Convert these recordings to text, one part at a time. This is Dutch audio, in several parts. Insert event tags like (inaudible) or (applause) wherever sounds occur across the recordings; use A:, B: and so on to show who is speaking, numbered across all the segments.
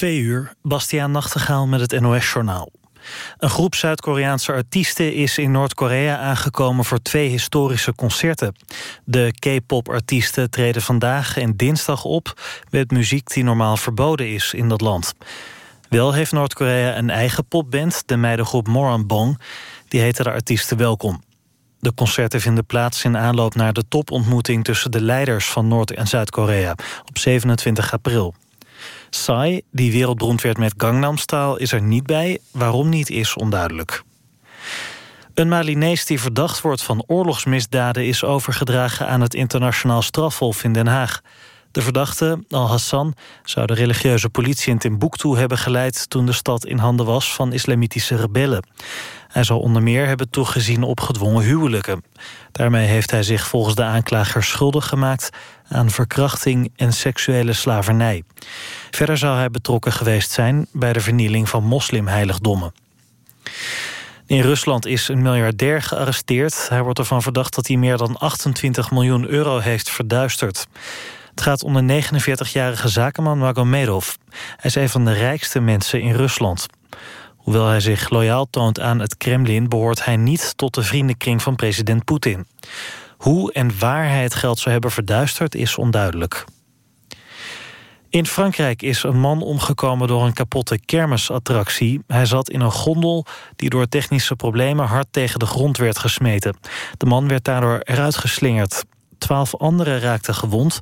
A: Twee uur, Bastiaan Nachtegaal met het NOS-journaal. Een groep Zuid-Koreaanse artiesten is in Noord-Korea aangekomen voor twee historische concerten. De K-pop-artiesten treden vandaag en dinsdag op met muziek die normaal verboden is in dat land. Wel heeft Noord-Korea een eigen popband, de meidengroep Moranbong. Die heten de artiesten welkom. De concerten vinden plaats in aanloop naar de topontmoeting tussen de leiders van Noord- en Zuid-Korea op 27 april. Psy, die wereldberoemd werd met Gangnam Style, is er niet bij. Waarom niet is onduidelijk. Een Malinees die verdacht wordt van oorlogsmisdaden... is overgedragen aan het internationaal strafhof in Den Haag. De verdachte, Al-Hassan, zou de religieuze politie in Timbuktu hebben geleid... toen de stad in handen was van islamitische rebellen. Hij zal onder meer hebben toegezien op gedwongen huwelijken. Daarmee heeft hij zich volgens de aanklager schuldig gemaakt... aan verkrachting en seksuele slavernij. Verder zou hij betrokken geweest zijn... bij de vernieling van moslimheiligdommen. In Rusland is een miljardair gearresteerd. Hij wordt ervan verdacht dat hij meer dan 28 miljoen euro heeft verduisterd. Het gaat om de 49-jarige zakenman Magomedov. Hij is een van de rijkste mensen in Rusland. Hoewel hij zich loyaal toont aan het Kremlin... behoort hij niet tot de vriendenkring van president Poetin. Hoe en waar hij het geld zou hebben verduisterd is onduidelijk. In Frankrijk is een man omgekomen door een kapotte kermisattractie. Hij zat in een gondel die door technische problemen hard tegen de grond werd gesmeten. De man werd daardoor eruit geslingerd. Twaalf anderen raakten gewond,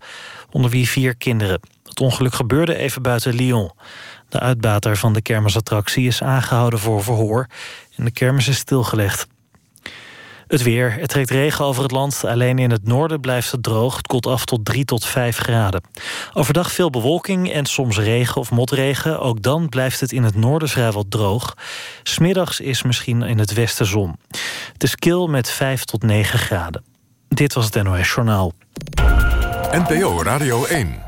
A: onder wie vier kinderen. Het ongeluk gebeurde even buiten Lyon. De uitbater van de kermisattractie is aangehouden voor verhoor... en de kermis is stilgelegd. Het weer. Het trekt regen over het land. Alleen in het noorden blijft het droog. Het koelt af tot 3 tot 5 graden. Overdag veel bewolking en soms regen of motregen. Ook dan blijft het in het noorden vrijwel droog. Smiddags is misschien in het westen zon. Het is kil met 5 tot 9 graden. Dit was het NOS Journaal.
B: NPO Radio 1.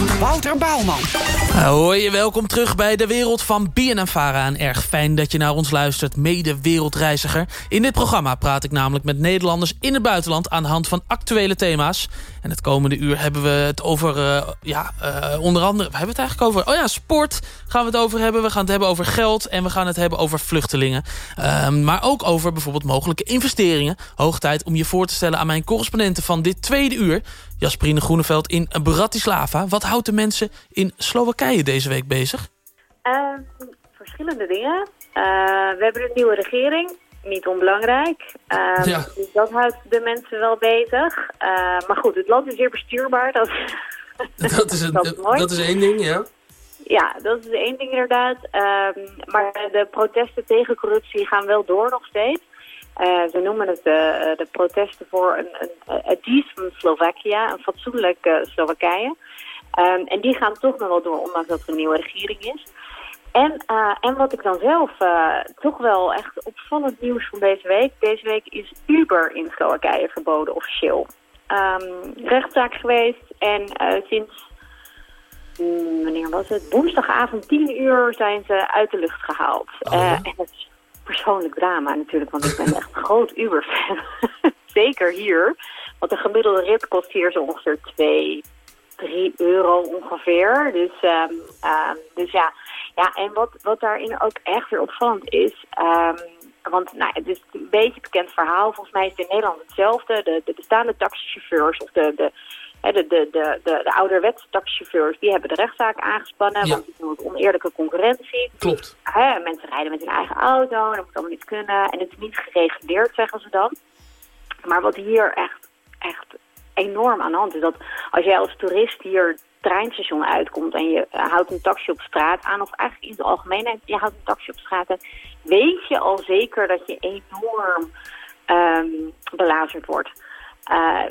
C: Wouter Bouwman.
D: Hoi, welkom terug bij de wereld van BNNVARA. En erg fijn dat je naar ons luistert, mede wereldreiziger. In dit programma praat ik namelijk met Nederlanders in het buitenland... aan de hand van actuele thema's. En het komende uur hebben we het over, uh, ja, uh, onder andere... We hebben het eigenlijk over, oh ja, sport gaan we het over hebben. We gaan het hebben over geld en we gaan het hebben over vluchtelingen. Um, maar ook over bijvoorbeeld mogelijke investeringen. Hoog tijd om je voor te stellen aan mijn correspondenten van dit tweede uur. Jasperine Groeneveld in Bratislava. Wat houdt de mensen in Slowakije deze week bezig?
E: Uh, verschillende dingen. Uh, we hebben een nieuwe regering. Niet onbelangrijk. Uh, ja. Dus dat houdt de mensen wel bezig. Uh, maar goed, het land is weer bestuurbaar. Dat, (laughs)
D: dat, is, een, dat, is, mooi. dat is één ding, ja.
E: Ja, dat is één ding inderdaad. Um, maar de protesten tegen corruptie gaan wel door nog steeds. Uh, ze noemen het uh, de protesten voor een, een, een decent Slovakia, een fatsoenlijk uh, Slowakije. Um, en die gaan toch nog wel door, ondanks dat er een nieuwe regering is. En, en wat ik dan zelf toch wel echt opvallend nieuws van deze week. Deze week is Uber in Slowakije verboden officieel. Um, rechtszaak geweest en sinds, mm, wanneer was het? Woensdagavond 10 uur zijn ze uit de lucht gehaald. Oh, ja? en dat is persoonlijk drama natuurlijk, want ik ben echt een groot Uber-fan. (laughs) Zeker hier. Want een gemiddelde rit kost hier zo ongeveer 2, 3 euro ongeveer. Dus, um, dus ja. ja, en wat, wat daarin ook echt weer opvallend is... Um, want nou, het is een beetje bekend verhaal. Volgens mij is het in Nederland hetzelfde. De, de bestaande taxichauffeurs of de, de, de, de, de, de, de ouderwetse taxichauffeurs, die hebben de rechtszaak aangespannen. Want het is oneerlijke concurrentie.
D: Klopt.
E: Hè, mensen rijden met hun eigen auto, dat moet allemaal niet kunnen. En het is niet gereguleerd, zeggen ze dan. Maar wat hier echt, echt enorm aan de hand is, dat als jij als toerist hier het treinstation uitkomt en je houdt een taxi op straat aan, of eigenlijk in de algemeenheid, je houdt een taxi op straat aan, weet je al zeker dat je enorm um, belazerd wordt. Uh,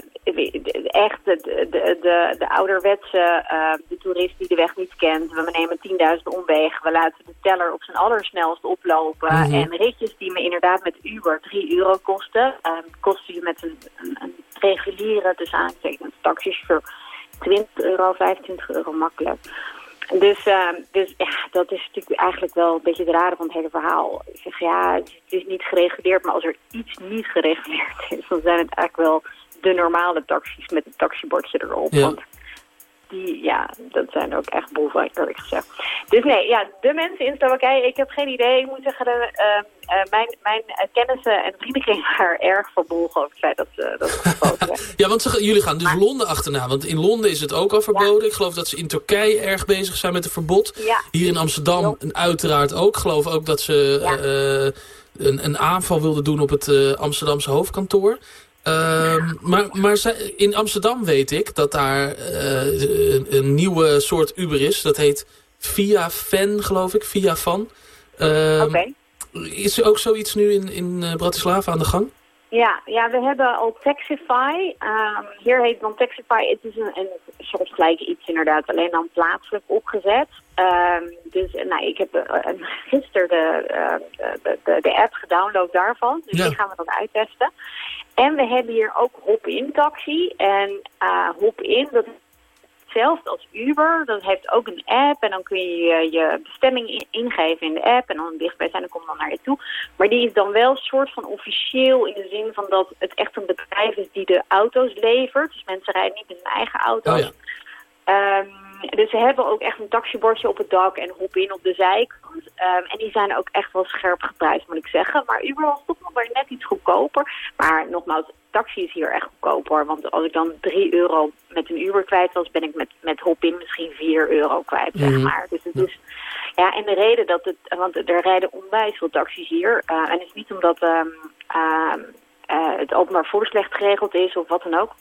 E: echt de, de, de, de ouderwetse uh, de toerist die de weg niet kent. We nemen 10.000 omwegen. We laten de teller op zijn allersnelst oplopen. Mm -hmm. En ritjes die me inderdaad met Uber 3 euro kosten. Uh, kosten je met een, een, een reguliere, dus aangetekend taxichauffeur 20 euro, 25 euro makkelijk. Dus, uh, dus ja, dat is natuurlijk eigenlijk wel een beetje de rare van het hele verhaal. Ik zeg ja, het is niet gereguleerd, maar als er iets niet gereguleerd is, dan zijn het eigenlijk wel de normale taxis met een taxibordje erop.
D: Ja.
E: Want die, ja, dat zijn ook echt boeven, eerlijk gezegd. Dus nee, ja, de mensen in Slowakije, ik heb geen idee. Ik moet zeggen, de, eh, eh, mijn, mijn eh, kennissen en vriendenkring waren (laughs) erg verbolgen over het feit dat ze dat hebben. (laughs)
D: Ja, want ze, jullie gaan dus Londen achterna. Want in Londen is het ook al verboden. Ik geloof dat ze in Turkije erg bezig zijn met een verbod.
E: Ja.
D: Hier in Amsterdam uiteraard ook. Ik geloof ook dat ze een, een aanval wilden doen op het Amsterdamse hoofdkantoor. Ehm, maar in Amsterdam weet ik dat daar eh, een, een nieuwe soort Uber is. Dat heet Via Fan, geloof ik. Via Van. Ehm,
E: Oké.
D: Is er ook zoiets nu in, in eh, Bratislava aan de gang?
E: Ja, ja, we hebben al Taxify. Ehm, hier heet dan Taxify. Het is een, een soortgelijk iets inderdaad, alleen dan plaatselijk opgezet. Ehm, dus eh, nou, ik heb eh, gisteren de, de, de, de app gedownload daarvan. Dus
D: Ja.
E: die gaan we dan uittesten. En we hebben hier ook Hop-in taxi. En eh Hop-in, dat is hetzelfde als Uber. Dat heeft ook een app en dan kun je je, bestemming in- ingeven in de app. En dan dichtbij zijn, dan komt dan naar je toe. Maar die is dan wel een soort van officieel in de zin van dat het echt een bedrijf is die de auto's levert. Dus mensen rijden niet met hun eigen auto's.
D: Oh ja.
E: Ehm, dus ze hebben ook echt een taxibordje op het dak en hop in op de zijkant. Ehm, en die zijn ook echt wel scherp geprijsd, moet ik zeggen. Maar Uber was toch nog weer net iets goedkoper. Maar nogmaals, taxi is hier echt goedkoper. Want als ik dan 3 euro met een Uber kwijt was, ben ik met, met hop in misschien 4 euro kwijt, zeg
D: Mhm.
E: maar. Dus het is... Ja, en de reden dat het... Want er rijden onwijs veel taxis hier. eh, en het is niet omdat ehm, ehm, eh, het openbaar vervoer slecht geregeld is of wat dan ook.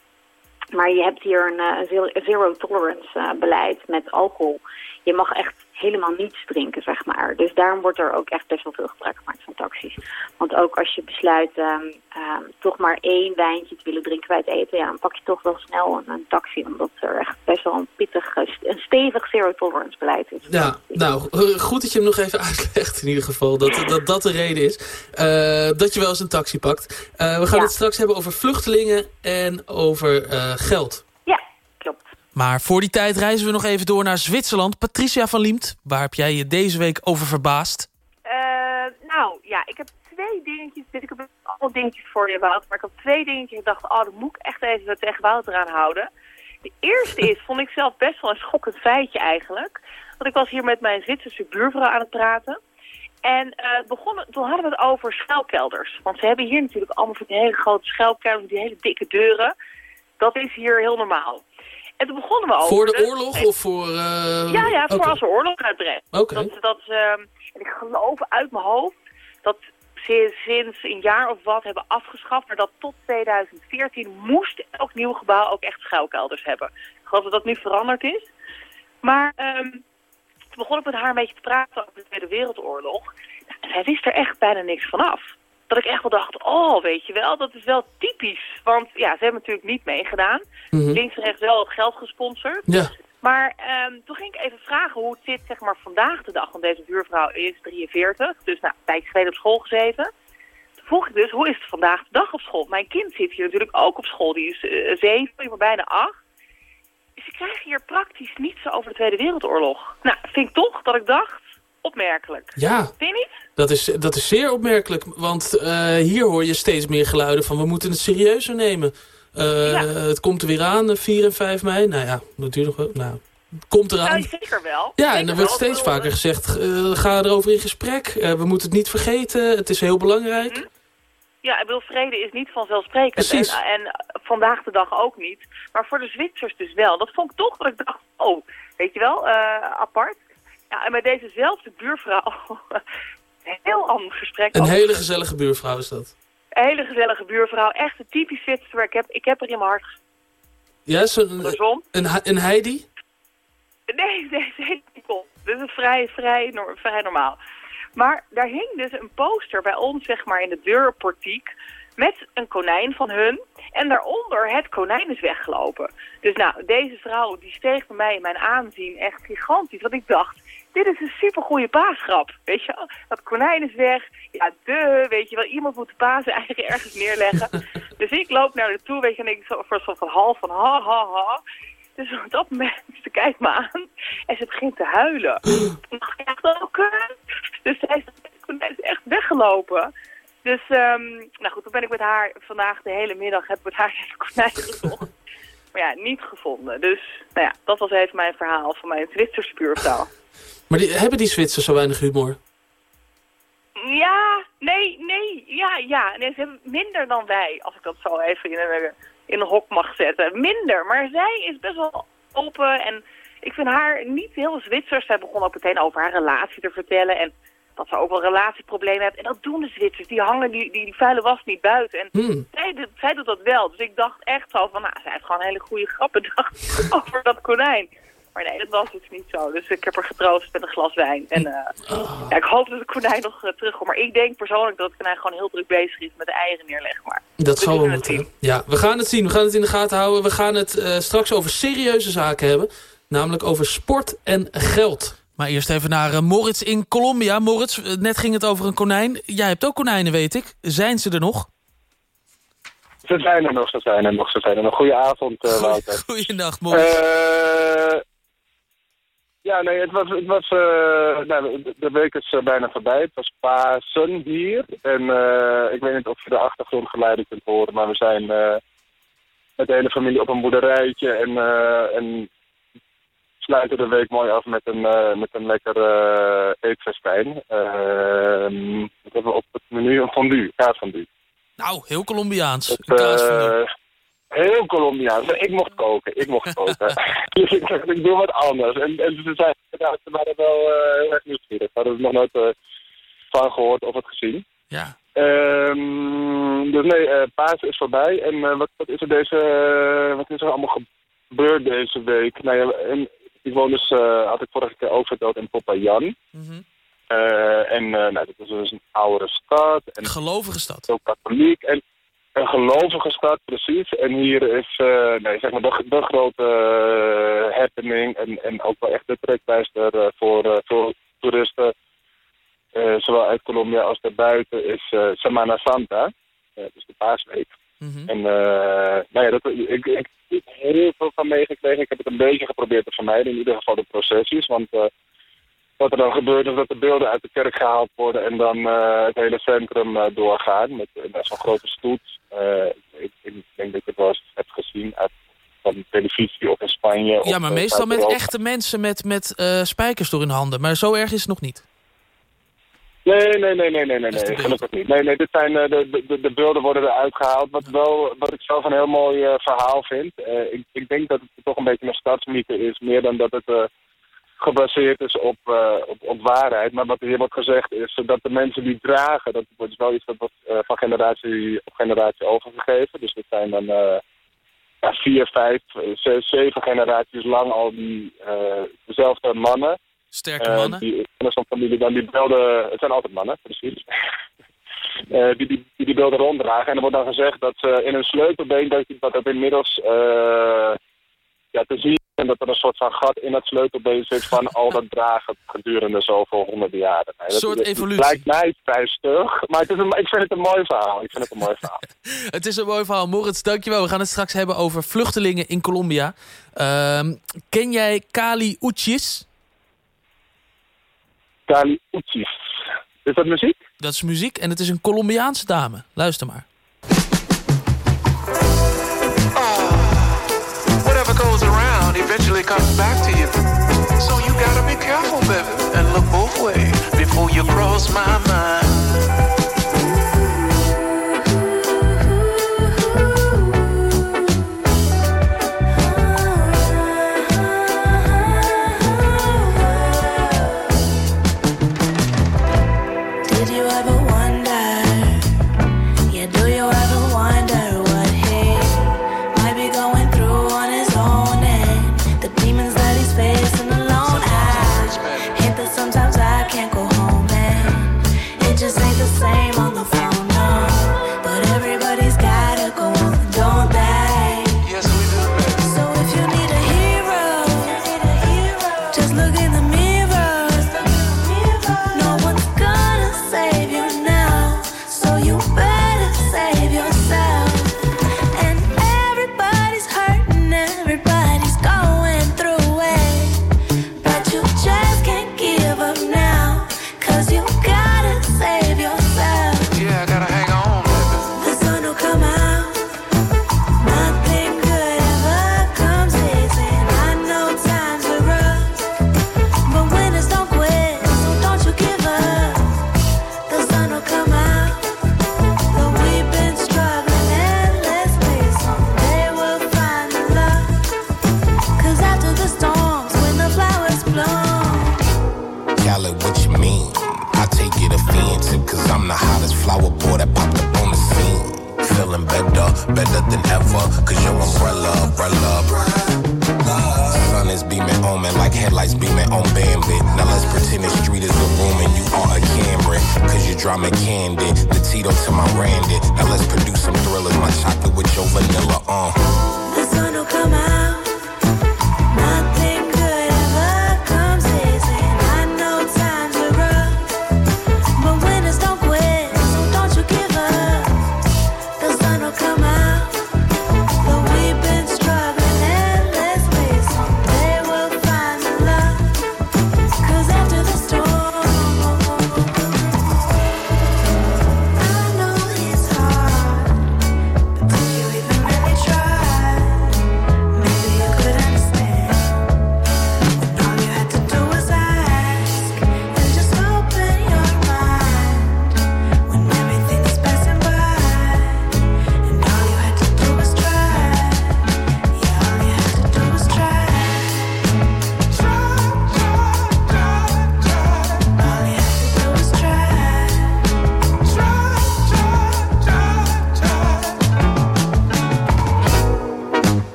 E: Maar je hebt hier een eh, zero, tolerance eh, beleid met alcohol. Je mag echt helemaal niets drinken, zeg maar. Dus daarom wordt er ook echt best wel veel gebruik gemaakt van taxis. Want ook als je besluit ehm, toch maar één wijntje te willen drinken bij het eten... ja, dan pak je toch wel snel een, een taxi. Omdat er echt best wel een pittig, een stevig zero tolerance beleid is.
D: Ja, nou, goed dat je hem nog even (laughs) uitlegt in ieder geval. Dat dat, dat de reden is. eh, dat je wel eens een taxi pakt. Eh, we gaan
E: Ja.
D: het straks hebben over vluchtelingen en over eh, geld. Maar voor die tijd reizen we nog even door naar Zwitserland. Patricia van Liemt, waar heb jij je deze week over verbaasd?
F: Eh, nou, ja, ik heb twee dingetjes. Ik heb allemaal dingetjes voor je, Wouter. Maar ik had twee dingetjes. Ik dacht, oh, dat moet ik echt even tegen Wouter aanhouden. De eerste is, vond ik zelf best wel een schokkend feitje eigenlijk. Want ik was hier met mijn Zwitserse buurvrouw aan het praten. En eh, het begon, toen hadden we het over schuilkelders. Want ze hebben hier natuurlijk allemaal van die hele grote schuilkelders, die hele dikke deuren. Dat is hier heel normaal. En toen begonnen we over...
D: Voor de oorlog of voor... eh,
F: Ja, ja, voor als er oorlog uitbreekt.
D: Oké.
F: Dat, dat, ehm, en ik geloof uit mijn hoofd dat ze sinds een jaar of wat hebben afgeschaft, maar dat tot 2014 moest elk nieuw gebouw ook echt schuilkelders hebben. Ik geloof dat dat nu veranderd is. Maar ehm, toen begon ik met haar een beetje te praten over de Tweede Wereldoorlog. En zij wist er echt bijna niks vanaf. Dat ik echt wel dacht, oh, weet je wel, dat is wel typisch. Want ja, ze hebben natuurlijk niet meegedaan.
D: Mhm.
F: Links en rechts wel geld gesponsord.
D: Ja,
F: Maar ehm, toen ging ik even vragen hoe het zit zeg maar, vandaag de dag. Want deze buurvrouw is 43, dus nou, een tijdje geleden op school gezeten. Toen vroeg ik dus, hoe is het vandaag de dag op school? Mijn kind zit hier natuurlijk ook op school. Die is eh, zeven, ik ben bijna acht. Dus ik krijg hier praktisch niets over de Tweede Wereldoorlog. Nou, vind ik toch dat ik dacht, opmerkelijk.
D: ja
F: Vind je niet?
D: dat, is, dat is zeer opmerkelijk. Want eh, hier hoor je steeds meer geluiden van... we moeten het serieuzer nemen. Eh,
F: Ja.
D: Het komt er weer aan, eh, 4 en 5 mei. Nou ja, natuurlijk wel. Nou, komt eraan.
F: Nou, zeker wel.
D: Ja,
F: Zeker
D: en er wordt
F: wel.
D: steeds vaker gezegd, eh, ga erover in gesprek. Eh, we moeten het niet vergeten, het is heel belangrijk.
F: Mhm. Ja, ik bedoel, vrede is niet vanzelfsprekend. En, en vandaag de dag ook niet. Maar voor de Zwitsers dus wel. Dat vond ik toch dat ik dacht, oh, weet je wel, eh, apart. Ja, en met dezezelfde buurvrouw, (laughs) een heel ander gesprek.
D: Een hele gezellige buurvrouw is dat.
F: Een hele gezellige buurvrouw. Echt een typisch Zwitser. Ik heb, ik heb er in mijn hart
D: Ja, zo'n
F: gezond.
D: een, He- een Heidi?
F: Nee, (laughs) nee, op. Dit is vrij, vrij, vrij normaal. Maar daar hing dus een poster bij ons, zeg maar, in de deurportiek... met een konijn van hun. En daaronder, het konijn is weggelopen. Dus nou, deze vrouw, die steeg bij mij in mijn aanzien echt gigantisch. Want ik dacht, dit is een supergoeie paasgrap. Weet je wel? Dat konijn is weg. Ja, de, weet je wel, iemand moet de paas eigenlijk (laughs) ergens neerleggen. (laughs) dus ik loop naar haar toe, weet je, en ik zo voor soort van half van ha, ha, ha. Dus op dat moment, ze kijkt me aan en ze begint te huilen. (gasps) Ik dacht echt, oh kut. Dus zij is, het konijn is echt weggelopen. Dus, ehm, nou goed, toen ben ik met haar vandaag de hele middag, heb ik met haar (laughs) het konijn gezocht. maar ja, niet gevonden. Dus, nou ja, dat was even mijn verhaal van mijn Zwitserse buurvrouw. (laughs)
D: Maar die, hebben die Zwitsers zo weinig humor?
F: Ja, nee, nee, ja, ja. Nee, ze hebben minder dan wij, als ik dat zo even in een, in een hok mag zetten. Minder, maar zij is best wel open en ik vind haar niet heel Zwitsers. Zij begon ook meteen over haar relatie te vertellen en dat ze ook wel relatieproblemen heeft. En dat doen de Zwitsers, die hangen die, die, die vuile was niet buiten. En
D: Hmm.
F: zij, zij doet dat wel, dus ik dacht echt zo van, nou, zij heeft gewoon hele goede grappen (laughs) over dat konijn. Maar nee, dat was dus niet zo. Dus ik heb er getroost met een glas wijn. En eh, ja, ik hoop dat het konijn nog eh, terugkomt. Maar ik denk persoonlijk dat het konijn gewoon heel druk bezig is met de eieren neerleggen. Maar
D: Dat zal wel moeten.
F: zien.
D: Ja, we gaan het zien. We gaan het in de gaten houden. We gaan het eh, straks over serieuze zaken hebben. Namelijk over sport en geld. Maar eerst even naar eh, Moritz in Colombia. Moritz, eh, net ging het over een konijn. Jij hebt ook konijnen, weet ik. Zijn ze er nog?
G: Ze zijn er nog, ze zijn er nog, ze zijn er nog. Goedenavond, uh, Wouter.
D: Goeienacht, Moritz.
G: Uh, ja, nee, het was, het was uh, nou, de, week is bijna voorbij. Het was Pasen hier. En ik weet niet of je de achtergrondgeluiden kunt horen, maar we zijn met de hele familie op een boerderijtje en, en sluiten de week mooi af met een, met een lekker eetfestijn. Ehm, we hebben op het menu een fondue, kaasfondue.
D: Nou, heel Colombiaans.
G: Het, Heel Colombiaans. Ik mocht koken, ik mocht koken. (laughs) dus ik dacht, ik doe wat anders. En, en ze, zijn, ja, ze waren wel heel erg nieuwsgierig. Ze hadden er nog nooit van gehoord of het gezien.
D: Ja.
G: Um, dus nee, uh, paas is voorbij. En wat, wat, is er deze, wat is er allemaal gebeurd deze week? Nou ja, en, woon dus, had ik vorige keer ook verteld, in Popayan.
D: Mm -hmm.
G: en nou, dat is dus een oudere stad. En
D: Gelovige stad.
G: Ook katholiek. En een gelovige stad, precies. En hier is uh, nee, zeg maar de, de grote uh, happening en, en ook wel echt de trekpleister uh, voor, voor toeristen, zowel uit Colombia als daarbuiten, is Semana Santa, dus de paasweek.
D: Mm
G: -hmm. En nou ja, dat, ik, ik heb heel veel van meegekregen. Ik heb het een beetje geprobeerd te vermijden, in ieder geval de processies, want wat er dan gebeurt is dat de beelden uit de kerk gehaald worden en dan uh, het hele centrum doorgaan met, met zo'n grote stoet. Ik, ik, denk dat ik het wel eens heb gezien uit van televisie of in Spanje.
D: Ja, maar meestal met echte mensen met, met spijkers door hun handen. Maar zo erg is het nog niet.
G: Nee, nee, nee, nee, nee, nee, nee gelukkig niet. Nee, nee, dit zijn, de, de, de beelden worden eruit gehaald. Wat, wel, wat ik zelf een heel mooi verhaal vind. ik, ik denk dat het toch een beetje een stadsmythe is, meer dan dat het gebaseerd is op, op, op, waarheid. Maar wat hier wordt gezegd is dat de mensen die dragen, dat wordt wel iets dat wordt van generatie op generatie overgegeven. Dus dat zijn dan ja, vier, vijf, zes, zeven generaties lang al die dezelfde mannen.
D: Sterke mannen.
G: die familie dan die beelden, het zijn altijd mannen, precies. (laughs) die, die, die die beelden ronddragen. En er wordt dan gezegd dat ze in hun sleutelbeen, dat, dat het inmiddels ja, te zien en dat er een soort van gat in het sleutelbeen zit van (laughs) al dat dragen gedurende zoveel honderden jaren.
D: Een soort
G: dat,
D: evolutie.
G: Het lijkt mij vrij stug, maar het is een, ik vind het een mooi verhaal. Ik vind het een mooi verhaal. (laughs)
D: het is een mooi verhaal. Moritz, dankjewel. We gaan het straks hebben over vluchtelingen in Colombia. Uh, ken jij Kali Uchis?
G: Kali Uchis. Is dat muziek?
D: Dat is muziek en het is een Colombiaanse dame. Luister maar.
H: goes around eventually comes back to you. So you gotta be careful, baby, and look both ways before you cross my mind.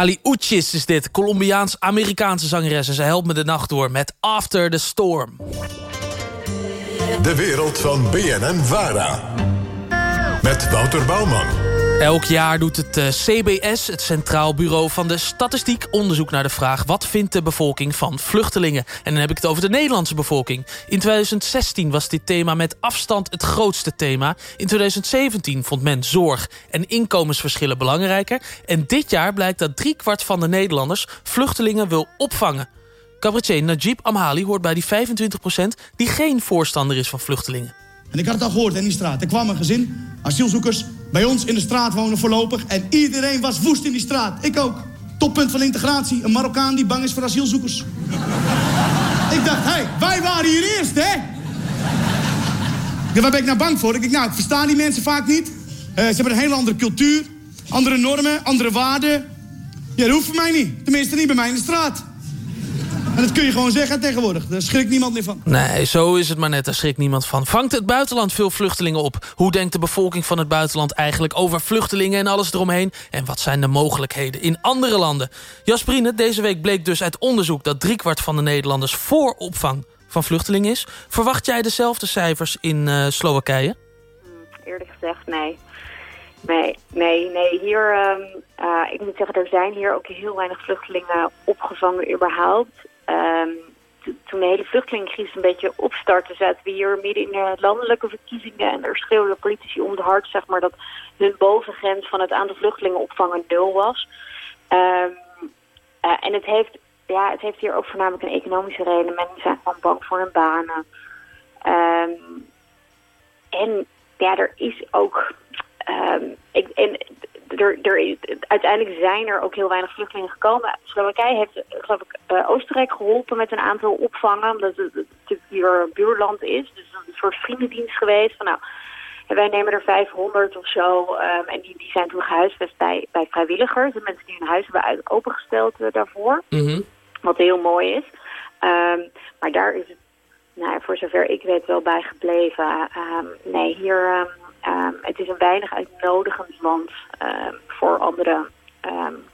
D: Kali Uchis is dit, Colombiaans-Amerikaanse zangeres. En ze helpt me de nacht door met After the Storm.
B: De wereld van BNN Vara. Met Wouter Bouwman.
D: Elk jaar doet het eh, CBS, het Centraal Bureau van de Statistiek... onderzoek naar de vraag wat vindt de bevolking van vluchtelingen. En dan heb ik het over de Nederlandse bevolking. In 2016 was dit thema met afstand het grootste thema. In 2017 vond men zorg en inkomensverschillen belangrijker. En dit jaar blijkt dat driekwart van de Nederlanders... vluchtelingen wil opvangen. Cabaretier Najib Amhali hoort bij die 25% die geen voorstander is van vluchtelingen.
I: En ik had het al gehoord in die straat. Er kwam een gezin, asielzoekers, bij ons in de straat wonen voorlopig. En iedereen was woest in die straat. Ik ook. Toppunt van integratie. Een Marokkaan die bang is voor asielzoekers. (laughs) ik dacht, hé, hey, wij waren hier eerst, hè? Waar ben ik nou bang voor? Ik denk, nou, ik versta die mensen vaak niet. Eh, ze hebben een hele andere cultuur, andere normen, andere waarden. Ja, dat hoeft voor mij niet. Tenminste, niet bij mij in de straat. En dat kun je gewoon zeggen tegenwoordig. Daar schrikt niemand meer van.
D: Nee, zo is het maar net. Daar schrikt niemand van. Vangt het buitenland veel vluchtelingen op? Hoe denkt de bevolking van het buitenland eigenlijk over vluchtelingen en alles eromheen? En wat zijn de mogelijkheden in andere landen? Jasperine, deze week bleek dus uit onderzoek... dat driekwart van de Nederlanders voor opvang van vluchtelingen is. Verwacht jij dezelfde cijfers in uh, Slowakije?
E: Eerlijk gezegd, nee. Nee, nee, nee. Hier, um, uh, ik moet zeggen, er zijn hier ook heel weinig vluchtelingen opgevangen überhaupt. Um, toen de hele vluchtelingencrisis een beetje opstartte, zaten we hier midden in de landelijke verkiezingen. En er schreeuwden politici om de hart, zeg maar, dat hun bovengrens van het aantal vluchtelingen opvangen nul was. Um, uh, en het heeft, ja, het heeft hier ook voornamelijk een economische reden. Mensen zijn gewoon bang voor hun banen. Um, en ja, er is ook... Ik, en er, er is, uiteindelijk zijn er ook heel weinig vluchtelingen gekomen. Slowakije heeft, geloof ik, uh, Oostenrijk geholpen met een aantal opvangen. Omdat het natuurlijk hier een buurland is. Dus een soort vriendendienst geweest. Van, nou, wij nemen er 500 of zo. Um, en die, die zijn toen gehuisvest bij, bij vrijwilligers. De mensen die hun huis hebben uit, opengesteld uh, daarvoor.
D: Mm -hmm.
E: Wat heel mooi is. Um, maar daar is het, nou, voor zover ik weet, wel bij gebleven. Um, nee, hier... Um, het is een weinig uitnodigend land um, voor andere, um,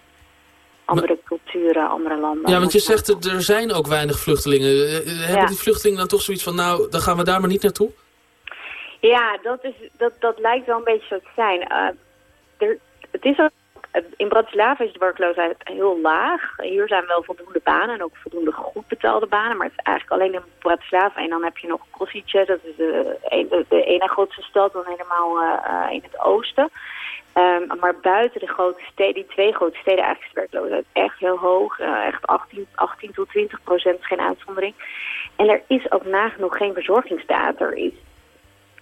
E: andere maar, culturen, andere landen.
D: Ja, want je zegt er zijn ook weinig vluchtelingen. Hebben ja. die vluchtelingen dan toch zoiets van, nou, dan gaan we daar maar niet naartoe?
E: Ja, dat, is, dat, dat lijkt wel een beetje zo te zijn. Uh, er, het is ook, in Bratislava is de werkloosheid heel laag. Hier zijn wel voldoende banen en ook voldoende goed betaalde banen. Maar het is eigenlijk alleen in Bratislava. En dan heb je nog Kosice, dat is de, de, ene grootste stad, dan helemaal uh, in het oosten. Um, maar buiten de grote steden, die twee grote steden, eigenlijk is de werkloosheid echt heel hoog. Echt 18, 18 tot 20 procent, geen uitzondering. En er is ook nagenoeg geen verzorgingsstaat. Er is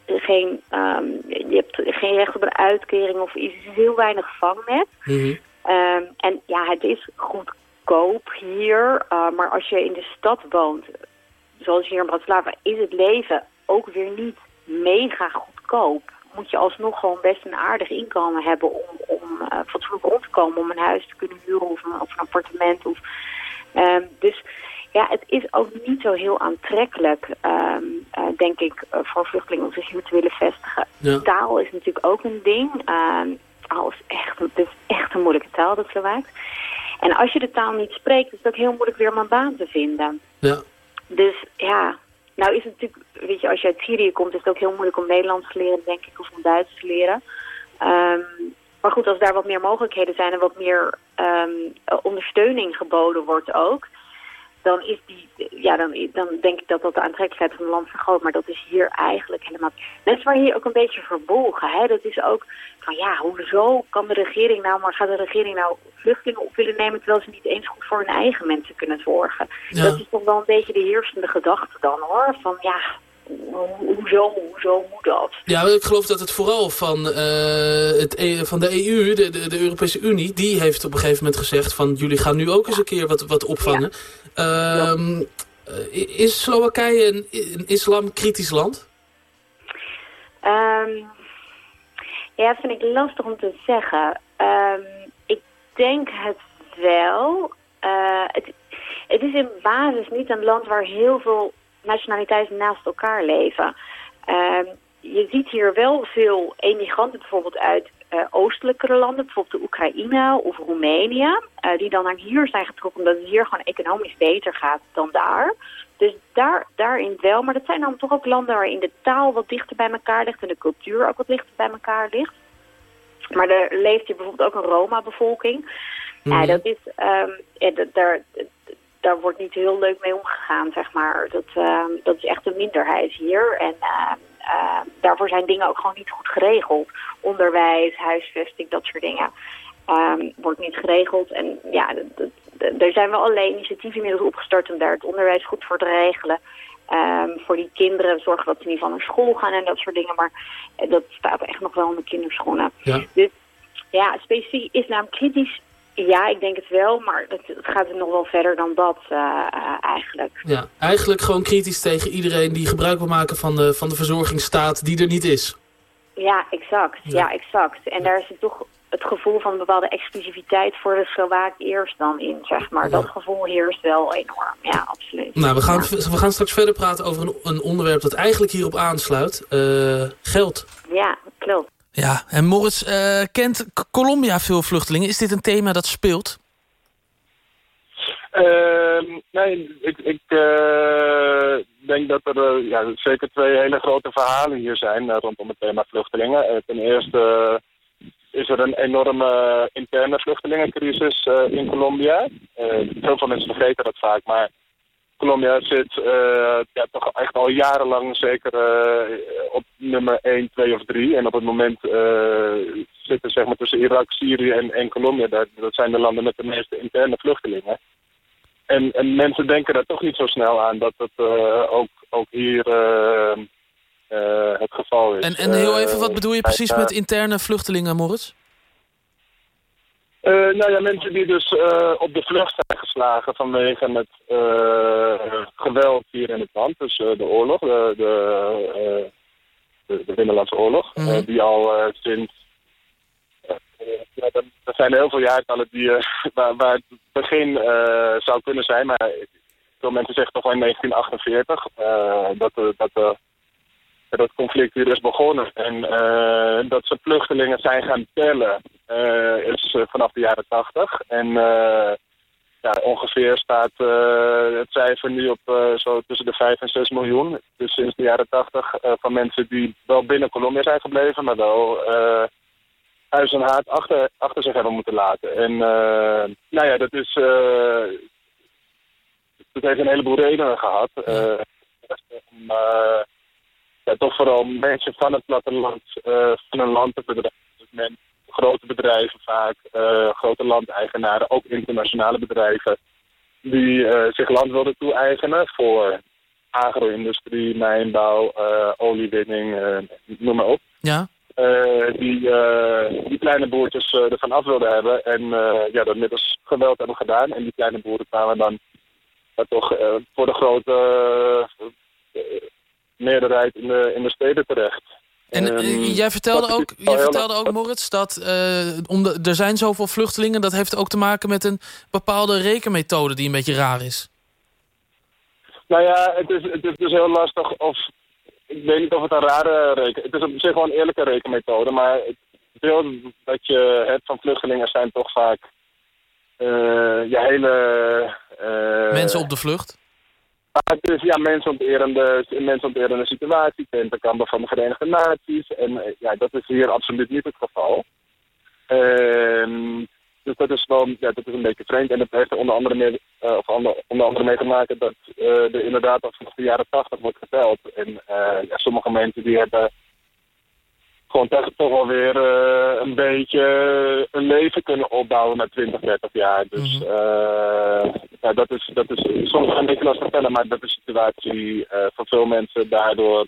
E: geen, um, je hebt geen recht op een uitkering of iets. Het is heel weinig vangnet.
D: Mm -hmm.
E: um, en ja, het is goedkoop hier. Uh, maar als je in de stad woont, zoals hier in Bratislava, is het leven ook weer niet mega goedkoop. moet je alsnog gewoon best een aardig inkomen hebben om, om uh, fatsoenlijk rond te komen, om een huis te kunnen huren of een, of een appartement. Of, ehm, dus ja, het is ook niet zo heel aantrekkelijk, ehm, eh, denk ik, eh, voor vluchtelingen om zich hier te willen vestigen.
D: Ja.
E: Taal is natuurlijk ook een ding. Ehm, taal is echt, het is echt een moeilijke taal, dat Slovaaks. En als je de taal niet spreekt, is het ook heel moeilijk weer om een baan te vinden.
D: Ja.
E: Dus ja, nou is het natuurlijk, weet je, als je uit Syrië komt, is het ook heel moeilijk om Nederlands te leren, denk ik, of om Duits te leren. Ehm, maar goed, als daar wat meer mogelijkheden zijn en wat meer ehm, eh, ondersteuning geboden wordt ook, dan is die, ja, dan, dan denk ik dat dat de aantrekkelijkheid van het land vergroot. Maar dat is hier eigenlijk helemaal. Mensen waren hier ook een beetje verbolgen. Hè? Dat is ook van ja, hoezo kan de regering nou, maar gaat de regering nou vluchtelingen op willen nemen terwijl ze niet eens goed voor hun eigen mensen kunnen zorgen?
D: Ja.
E: Dat is toch wel een beetje de heersende gedachte dan hoor. Van ja, hoezo, hoezo moet dat?
D: Ja, ik geloof dat het vooral van, eh, het, E- van de EU, de, de, de Europese Unie... die heeft op een gegeven moment gezegd van... jullie gaan nu ook eens een keer wat, wat opvangen. Ehm, eh, is Slowakije een, een islamkritisch land?
E: Ehm ja, vind ik lastig om te zeggen. Ehm, ik denk het wel. Eh, het, het is in basis niet een land waar heel veel nationaliteiten naast elkaar leven. Ehm, je ziet hier wel veel emigranten bijvoorbeeld uit eh, oostelijkere landen, bijvoorbeeld de Oekraïne of Roemenië, eh, die dan naar hier zijn getrokken omdat het hier gewoon economisch beter gaat dan daar. Dus daar, daarin wel, maar dat zijn dan toch ook landen waarin de taal wat dichter bij elkaar ligt en de cultuur ook wat dichter bij elkaar ligt. Maar er leeft hier bijvoorbeeld ook een Roma-bevolking. Ja, dat is, ja, dat, daar, daar wordt niet heel leuk mee omgegaan, zeg maar. Dat, ehm, dat is echt een minderheid hier. En ehm, ehm, daarvoor zijn dingen ook gewoon niet goed geregeld. Onderwijs, huisvesting, dat soort dingen. wordt niet geregeld. En ja, er zijn wel allerlei initiatieven inmiddels opgestart om daar het onderwijs goed voor te regelen. Voor die kinderen zorgen dat ze niet van naar school gaan en dat soort dingen. Maar eh, dat staat echt nog wel in de kinderschoenen.
D: Ja.
E: Dus ja, specifiek islamkritisch, ja, ik denk het wel. Maar het, het gaat er nog wel verder dan dat eh, eh, eigenlijk.
D: Ja, eigenlijk gewoon kritisch tegen iedereen die gebruik wil maken van de, van de verzorgingsstaat die er niet is.
E: Ja, exact. Ja. exact. En daar zit toch het gevoel van een bepaalde exclusiviteit voor de Slovaak eerst dan in, zeg maar. Dat gevoel heerst wel enorm. Ja, absoluut.
D: Nou, we gaan, we gaan straks verder praten over een, een onderwerp dat eigenlijk hierop aansluit. Eh, geld.
E: Ja, klopt.
D: Ja, en Moritz eh, kent Colombia veel vluchtelingen. Is dit een thema dat speelt?
G: Ehm, nee, ik, ik eh, denk dat er eh, ja, zeker twee hele grote verhalen hier zijn rondom het thema vluchtelingen. Ten eerste is er een enorme interne vluchtelingencrisis in Colombia. Heel veel mensen vergeten dat vaak, maar Colombia zit eh, ja, toch echt al jarenlang zeker eh, op nummer 1, 2 of 3. En op het moment eh, zitten zeg maar, tussen Irak, Syrië en, en Colombia, dat, dat zijn de landen met de meeste interne vluchtelingen. En, en mensen denken daar toch niet zo snel aan dat het ook, ook hier het geval is.
D: En, en heel even, wat bedoel je precies met interne vluchtelingen, Moritz?
G: Eh, nou ja, mensen die dus eh, op de vlucht zijn geslagen vanwege het eh, geweld hier in het land. Dus de oorlog, de, de, de, Binnenlandse Oorlog.
D: Mhm.
G: die al sinds... ja, er, zijn heel veel jaartallen die, (laughs) waar, waar het begin zou kunnen zijn. Maar veel mensen zeggen toch wel in 1948 eh, dat, dat de dat conflict hier is begonnen. En eh, dat ze vluchtelingen zijn gaan tellen eh, is eh, vanaf de jaren tachtig. En ja, ongeveer staat het cijfer nu op zo tussen de 5 en 6 miljoen. Dus sinds de jaren tachtig van mensen die wel binnen Colombia zijn gebleven, maar wel huis en haard achter, achter zich hebben moeten laten. En nou ja, dat is... dat heeft een heleboel redenen gehad. Eh, eh, ja, toch vooral mensen van het platteland eh, van een land te bedrijven. Dus men, grote bedrijven vaak, eh, grote landeigenaren, ook internationale bedrijven, die eh, zich land wilden toe-eigenen voor agro-industrie, mijnbouw, oliewinning, noem maar op.
D: Ja.
G: Die, die kleine boertjes eh, ervan af wilden hebben en ja, dat middels geweld hebben gedaan. En die kleine boeren kwamen dan toch voor de grote meerderheid in de, in de steden terecht.
D: En
G: Ehm,
D: eh, jij vertelde ook, jij vertelde ook Moritz, dat eh, om de, er zijn zoveel vluchtelingen... dat heeft ook te maken met een bepaalde rekenmethode die een beetje raar is.
G: Nou ja, het is, het is dus heel lastig of... Ik weet niet of het een rare reken... Het is op zich wel een eerlijke rekenmethode, maar het beeld dat je hebt van vluchtelingen zijn toch vaak eh je hele...
D: Mensen op de vlucht.
G: Het is ja, mensonterende, mensonterende situatie, tentenkampen van de Verenigde Naties. En eh, ja, dat is hier absoluut niet het geval. Ehm, dus dat is wel ja, dat is een beetje vreemd. En dat heeft er onder andere mee, eh, of onder, onder andere mee te maken dat eh, er inderdaad al vanaf de jaren tachtig wordt geteld. En ja, sommige mensen die hebben gewoon toch, toch wel weer eh, een beetje een leven kunnen opbouwen na 20, 30 jaar. Dus eh, ja, dat, is, dat is soms een beetje lastig vertellen, maar dat is de situatie eh voor veel mensen daardoor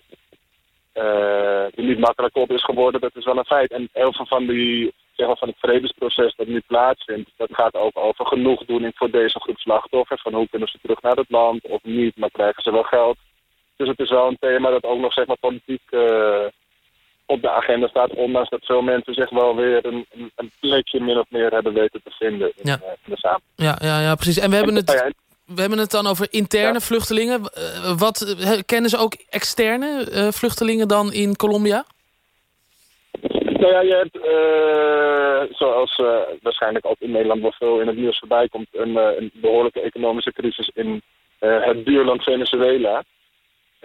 G: die niet makkelijk op is geworden. Dat is wel een feit. En heel veel van, die, zeg maar, van het vredesproces dat nu plaatsvindt, dat gaat ook over genoegdoening voor deze groep slachtoffers. Van hoe kunnen ze terug naar het land of niet, maar krijgen ze wel geld. Dus het is wel een thema dat ook nog zeg maar, politiek op de agenda staat. Ondanks dat veel mensen zich wel weer een, een, plekje min of meer hebben weten te vinden in,
D: Ja.
G: eh, in de samenleving.
D: Ja, ja, ja, precies. En we hebben het,
G: ja,
D: we hebben het dan over interne vluchtelingen. Eh, wat, kennen ze ook externe eh, vluchtelingen dan in Colombia?
G: Nou ja, je hebt, zoals waarschijnlijk ook in Nederland wel veel in het nieuws voorbij komt, een, een behoorlijke economische crisis in het buurland Venezuela.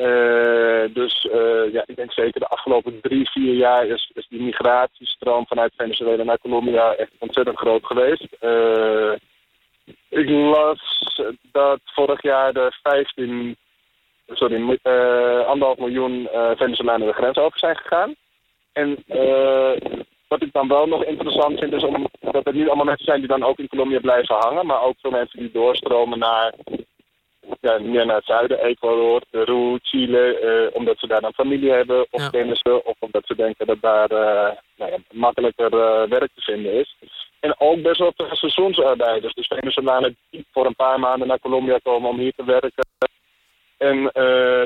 G: Eh, dus eh, ja, ik denk zeker de afgelopen drie, vier jaar is, is die migratiestroom vanuit Venezuela naar Colombia echt ontzettend groot geweest. Eh, ik las dat vorig jaar de 15, sorry, anderhalf miljoen Venezolanen de grens over zijn gegaan. En wat ik dan wel nog interessant vind is om, dat er niet allemaal mensen zijn die dan ook in Colombia blijven hangen, maar ook veel mensen die doorstromen naar, ja, meer naar het zuiden, Ecuador, Peru, Chile, eh, omdat ze daar dan familie hebben of kennissen, of omdat ze denken dat daar eh, nou ja, makkelijker eh, werk te vinden is. En ook best wel veel seizoensarbeiders, dus Venezolanen die voor een paar maanden naar Colombia komen om hier te werken. En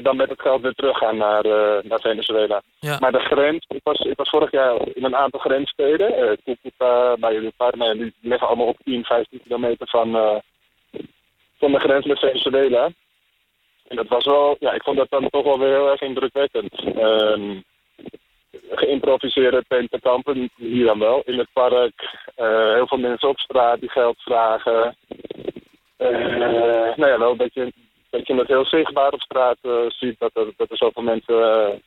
G: dan met het geld weer teruggaan naar, naar Venezuela.
D: Ja.
G: Maar de grens, ik was, ik was vorig jaar in een aantal grenssteden. Cúcuta, Valledupar, nou ja, die liggen allemaal op 10, 15 kilometer van, van de grens met Venezuela. En dat was wel, ja, ik vond dat dan toch wel weer heel erg indrukwekkend. Ehm geïmproviseerde tentenkampen, hier dan wel, in het park. Eh, heel veel mensen op straat die geld vragen. Eh, nou ja, wel een beetje, dat je het heel zichtbaar op straat eh, ziet dat er, dat er zoveel mensen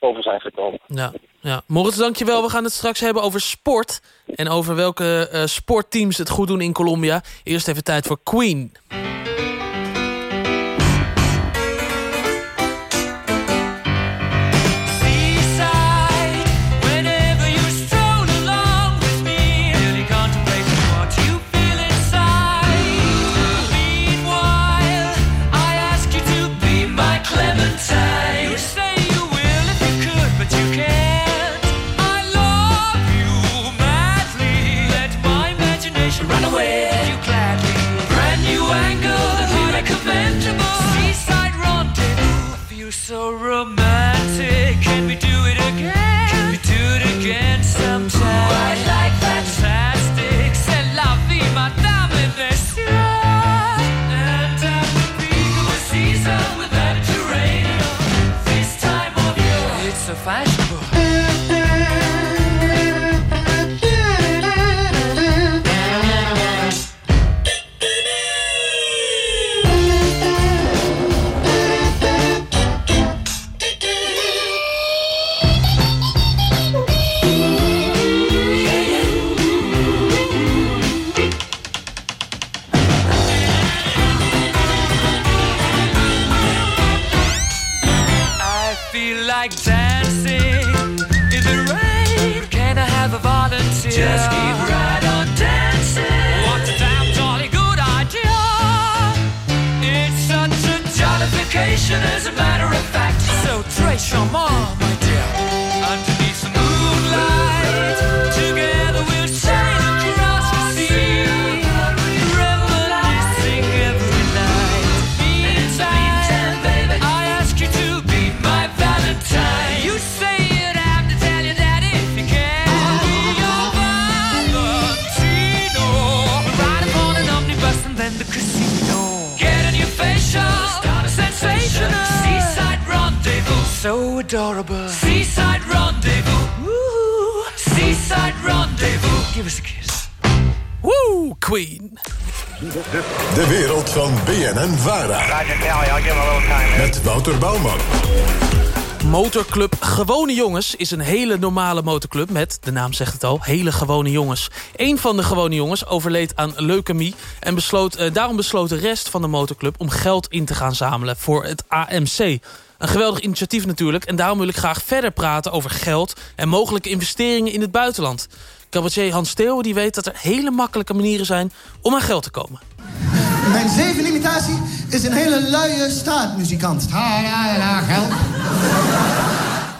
G: over zijn gekomen.
D: Ja, ja. Moritz, dankjewel. We gaan het straks hebben over sport. En over welke eh, sportteams het goed doen in Colombia. Eerst even tijd voor Queen.
J: Like dancing in the rain. Can I have a volunteer? Just keep right on dancing. What a damn jolly good idea. It's such a jollification, as a matter adorable. Seaside rendezvous. Woo. Seaside rendezvous. Give us a kiss.
D: Woo, Queen.
B: De wereld van BNN Vara. Met Wouter Bouwman.
D: Motorclub Gewone Jongens is een hele normale motorclub... met, de naam zegt het al, hele gewone jongens. Eén van de gewone jongens overleed aan leukemie... en besloot, eh, daarom besloot de rest van de motorclub... om geld in te gaan zamelen voor het AMC. Een geweldig initiatief natuurlijk... en daarom wil ik graag verder praten over geld... en mogelijke investeringen in het buitenland. Cabaretier Hans Steeuwen die weet dat er hele makkelijke manieren zijn... om aan geld te komen.
I: Mijn zevende imitatie is een hele luie staatmuzikant. Ha, la, la, geld.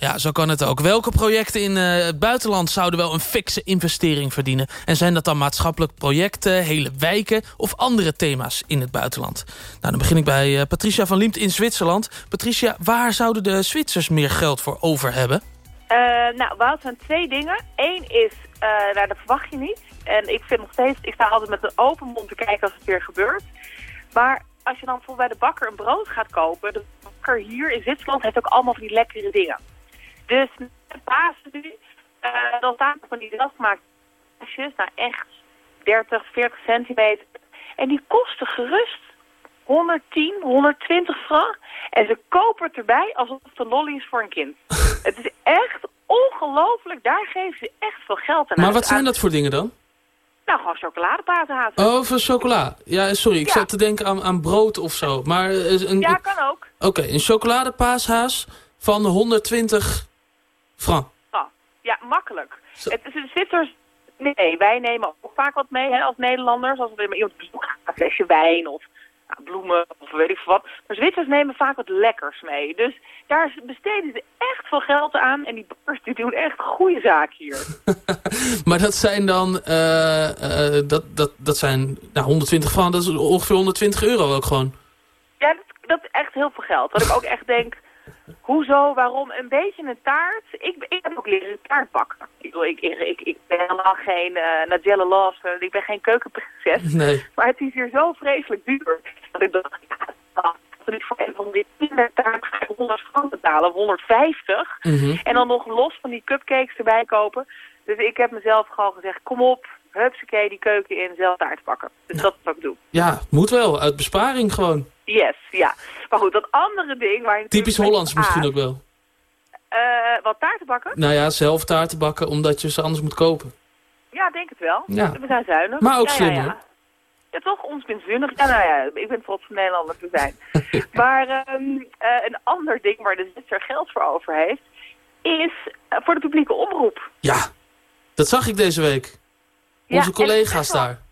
D: Ja, zo kan het ook. Welke projecten in eh, het buitenland zouden wel een fikse investering verdienen? En zijn dat dan maatschappelijk projecten, hele wijken of andere thema's in het buitenland? Nou, dan begin ik bij eh, Patricia van Liemt in Zwitserland. Patricia, waar zouden de Zwitsers meer geld voor over hebben?
F: Eh, nou, Wout, zijn twee dingen. Eén is, nou, dat verwacht je niet. En ik vind nog steeds, ik sta altijd met een open mond te kijken als het weer gebeurt. Maar als je dan bijvoorbeeld bij de bakker een brood gaat kopen, de bakker hier in Zwitserland heeft ook allemaal van die lekkere dingen. Dus met Pasen nu, eh, dan staan van die zelfgemaakte tasjes, nou echt 30, 40 centimeter. En die kosten gerust 110, 120 frank. En ze kopen het erbij alsof het een lolly is voor een kind. (laughs) het is echt ongelooflijk. Daar geven ze echt veel geld aan.
D: Maar wat zijn dat voor dingen dan?
F: Nou, gewoon chocoladepatenhazen.
D: Oh, voor chocola. Ja, sorry, ik
F: Ja.
D: zat te denken aan, aan brood of zo. Maar eh, een,
F: Ja, kan ook.
D: Oké, een chocoladepaashaas van 120 frank.
F: Ah, ja, makkelijk. Het is een Zwitsers... Nee, wij nemen ook vaak wat mee hè, als Nederlanders. Als we met iemand op bezoek gaan, een flesje wijn of nou, bloemen of weet ik wat. Maar Zwitsers nemen vaak wat lekkers mee. Dus daar besteden ze echt veel geld aan. En die bakkers die doen echt goede zaken hier. (laughs)
D: Maar dat zijn dan, eh, eh, dat, dat, dat zijn nou, 120 frank, dat is ongeveer 120 euro ook gewoon.
F: Ja, dat, dat is echt heel veel geld. Dat ik ook echt denk, (laughs) hoezo, waarom? Een beetje een taart. Ik, ik heb ook leren taart bakken. Ik, ik, ik, ik, ben helemaal geen uh, Nigella Lawson, ik ben geen keukenprinses.
D: Nee.
F: Maar het is hier zo vreselijk duur. Dat ik dacht, ja, ik voor een van die kindertaart ga ik 100 frank betalen, of 150.
D: Mhm.
F: En dan nog los van die cupcakes erbij kopen. Dus ik heb mezelf gewoon gezegd, kom op, hupsakee, die keuken in, zelf taart bakken. Dus dat is wat ik doe.
D: Ja, moet wel, uit besparing gewoon.
F: Yes, ja. Maar goed, dat andere ding waar
D: Typisch Hollands misschien ook wel.
F: Eh, wat taarten bakken?
D: Nou ja, zelf taarten bakken omdat je ze anders moet kopen.
F: Ja, denk het wel.
D: Ja.
F: We zijn zuinig.
D: Maar ook
F: ja,
D: slim,
F: ja,
D: hè?
F: ja. Ja, toch? Ons bent zuinig. Ja, nou ja, ik ben trots op Nederlander te zijn. (laughs) maar ehm, eh, een ander ding waar de Zwitser geld voor over heeft, is eh, voor de publieke omroep.
D: Ja, dat zag ik deze week. Onze collega's daar.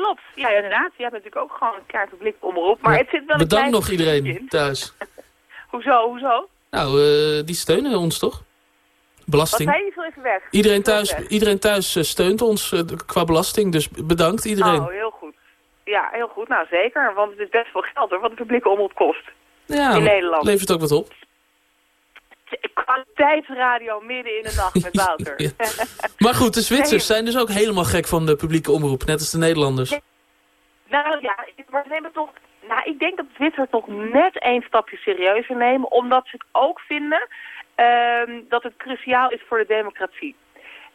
F: Ja, klopt. Ja, inderdaad. Je hebt natuurlijk ook gewoon een kaart publieke omroep. Maar
D: Ja,
F: het zit wel een
D: Bedankt nog iedereen
F: in.
D: thuis. (laughs)
F: Hoezo, hoezo?
D: Nou, eh, die steunen ons toch?
F: Wat
D: Belasting.
F: zei je even weg?
D: Iedereen thuis,
F: weg.
D: iedereen thuis eh, steunt ons eh, qua belasting, dus bedankt iedereen.
F: Oh, heel goed. Ja, heel goed. Nou, zeker. Want het is best veel geld hoor, wat de publieke omroep kost.
D: ja,
F: in Nederland.
D: levert ook wat op.
F: Kwaliteitsradio midden in de nacht met Wouter. (laughs)
D: Ja. Maar goed, de Zwitsers zijn dus ook helemaal gek van de publieke omroep, net als de Nederlanders.
F: Nou ja, maar nemen toch... Nou, ik denk dat de Zwitsers toch net één stapje serieuzer nemen, omdat ze het ook vinden ehm, dat het cruciaal is voor de democratie.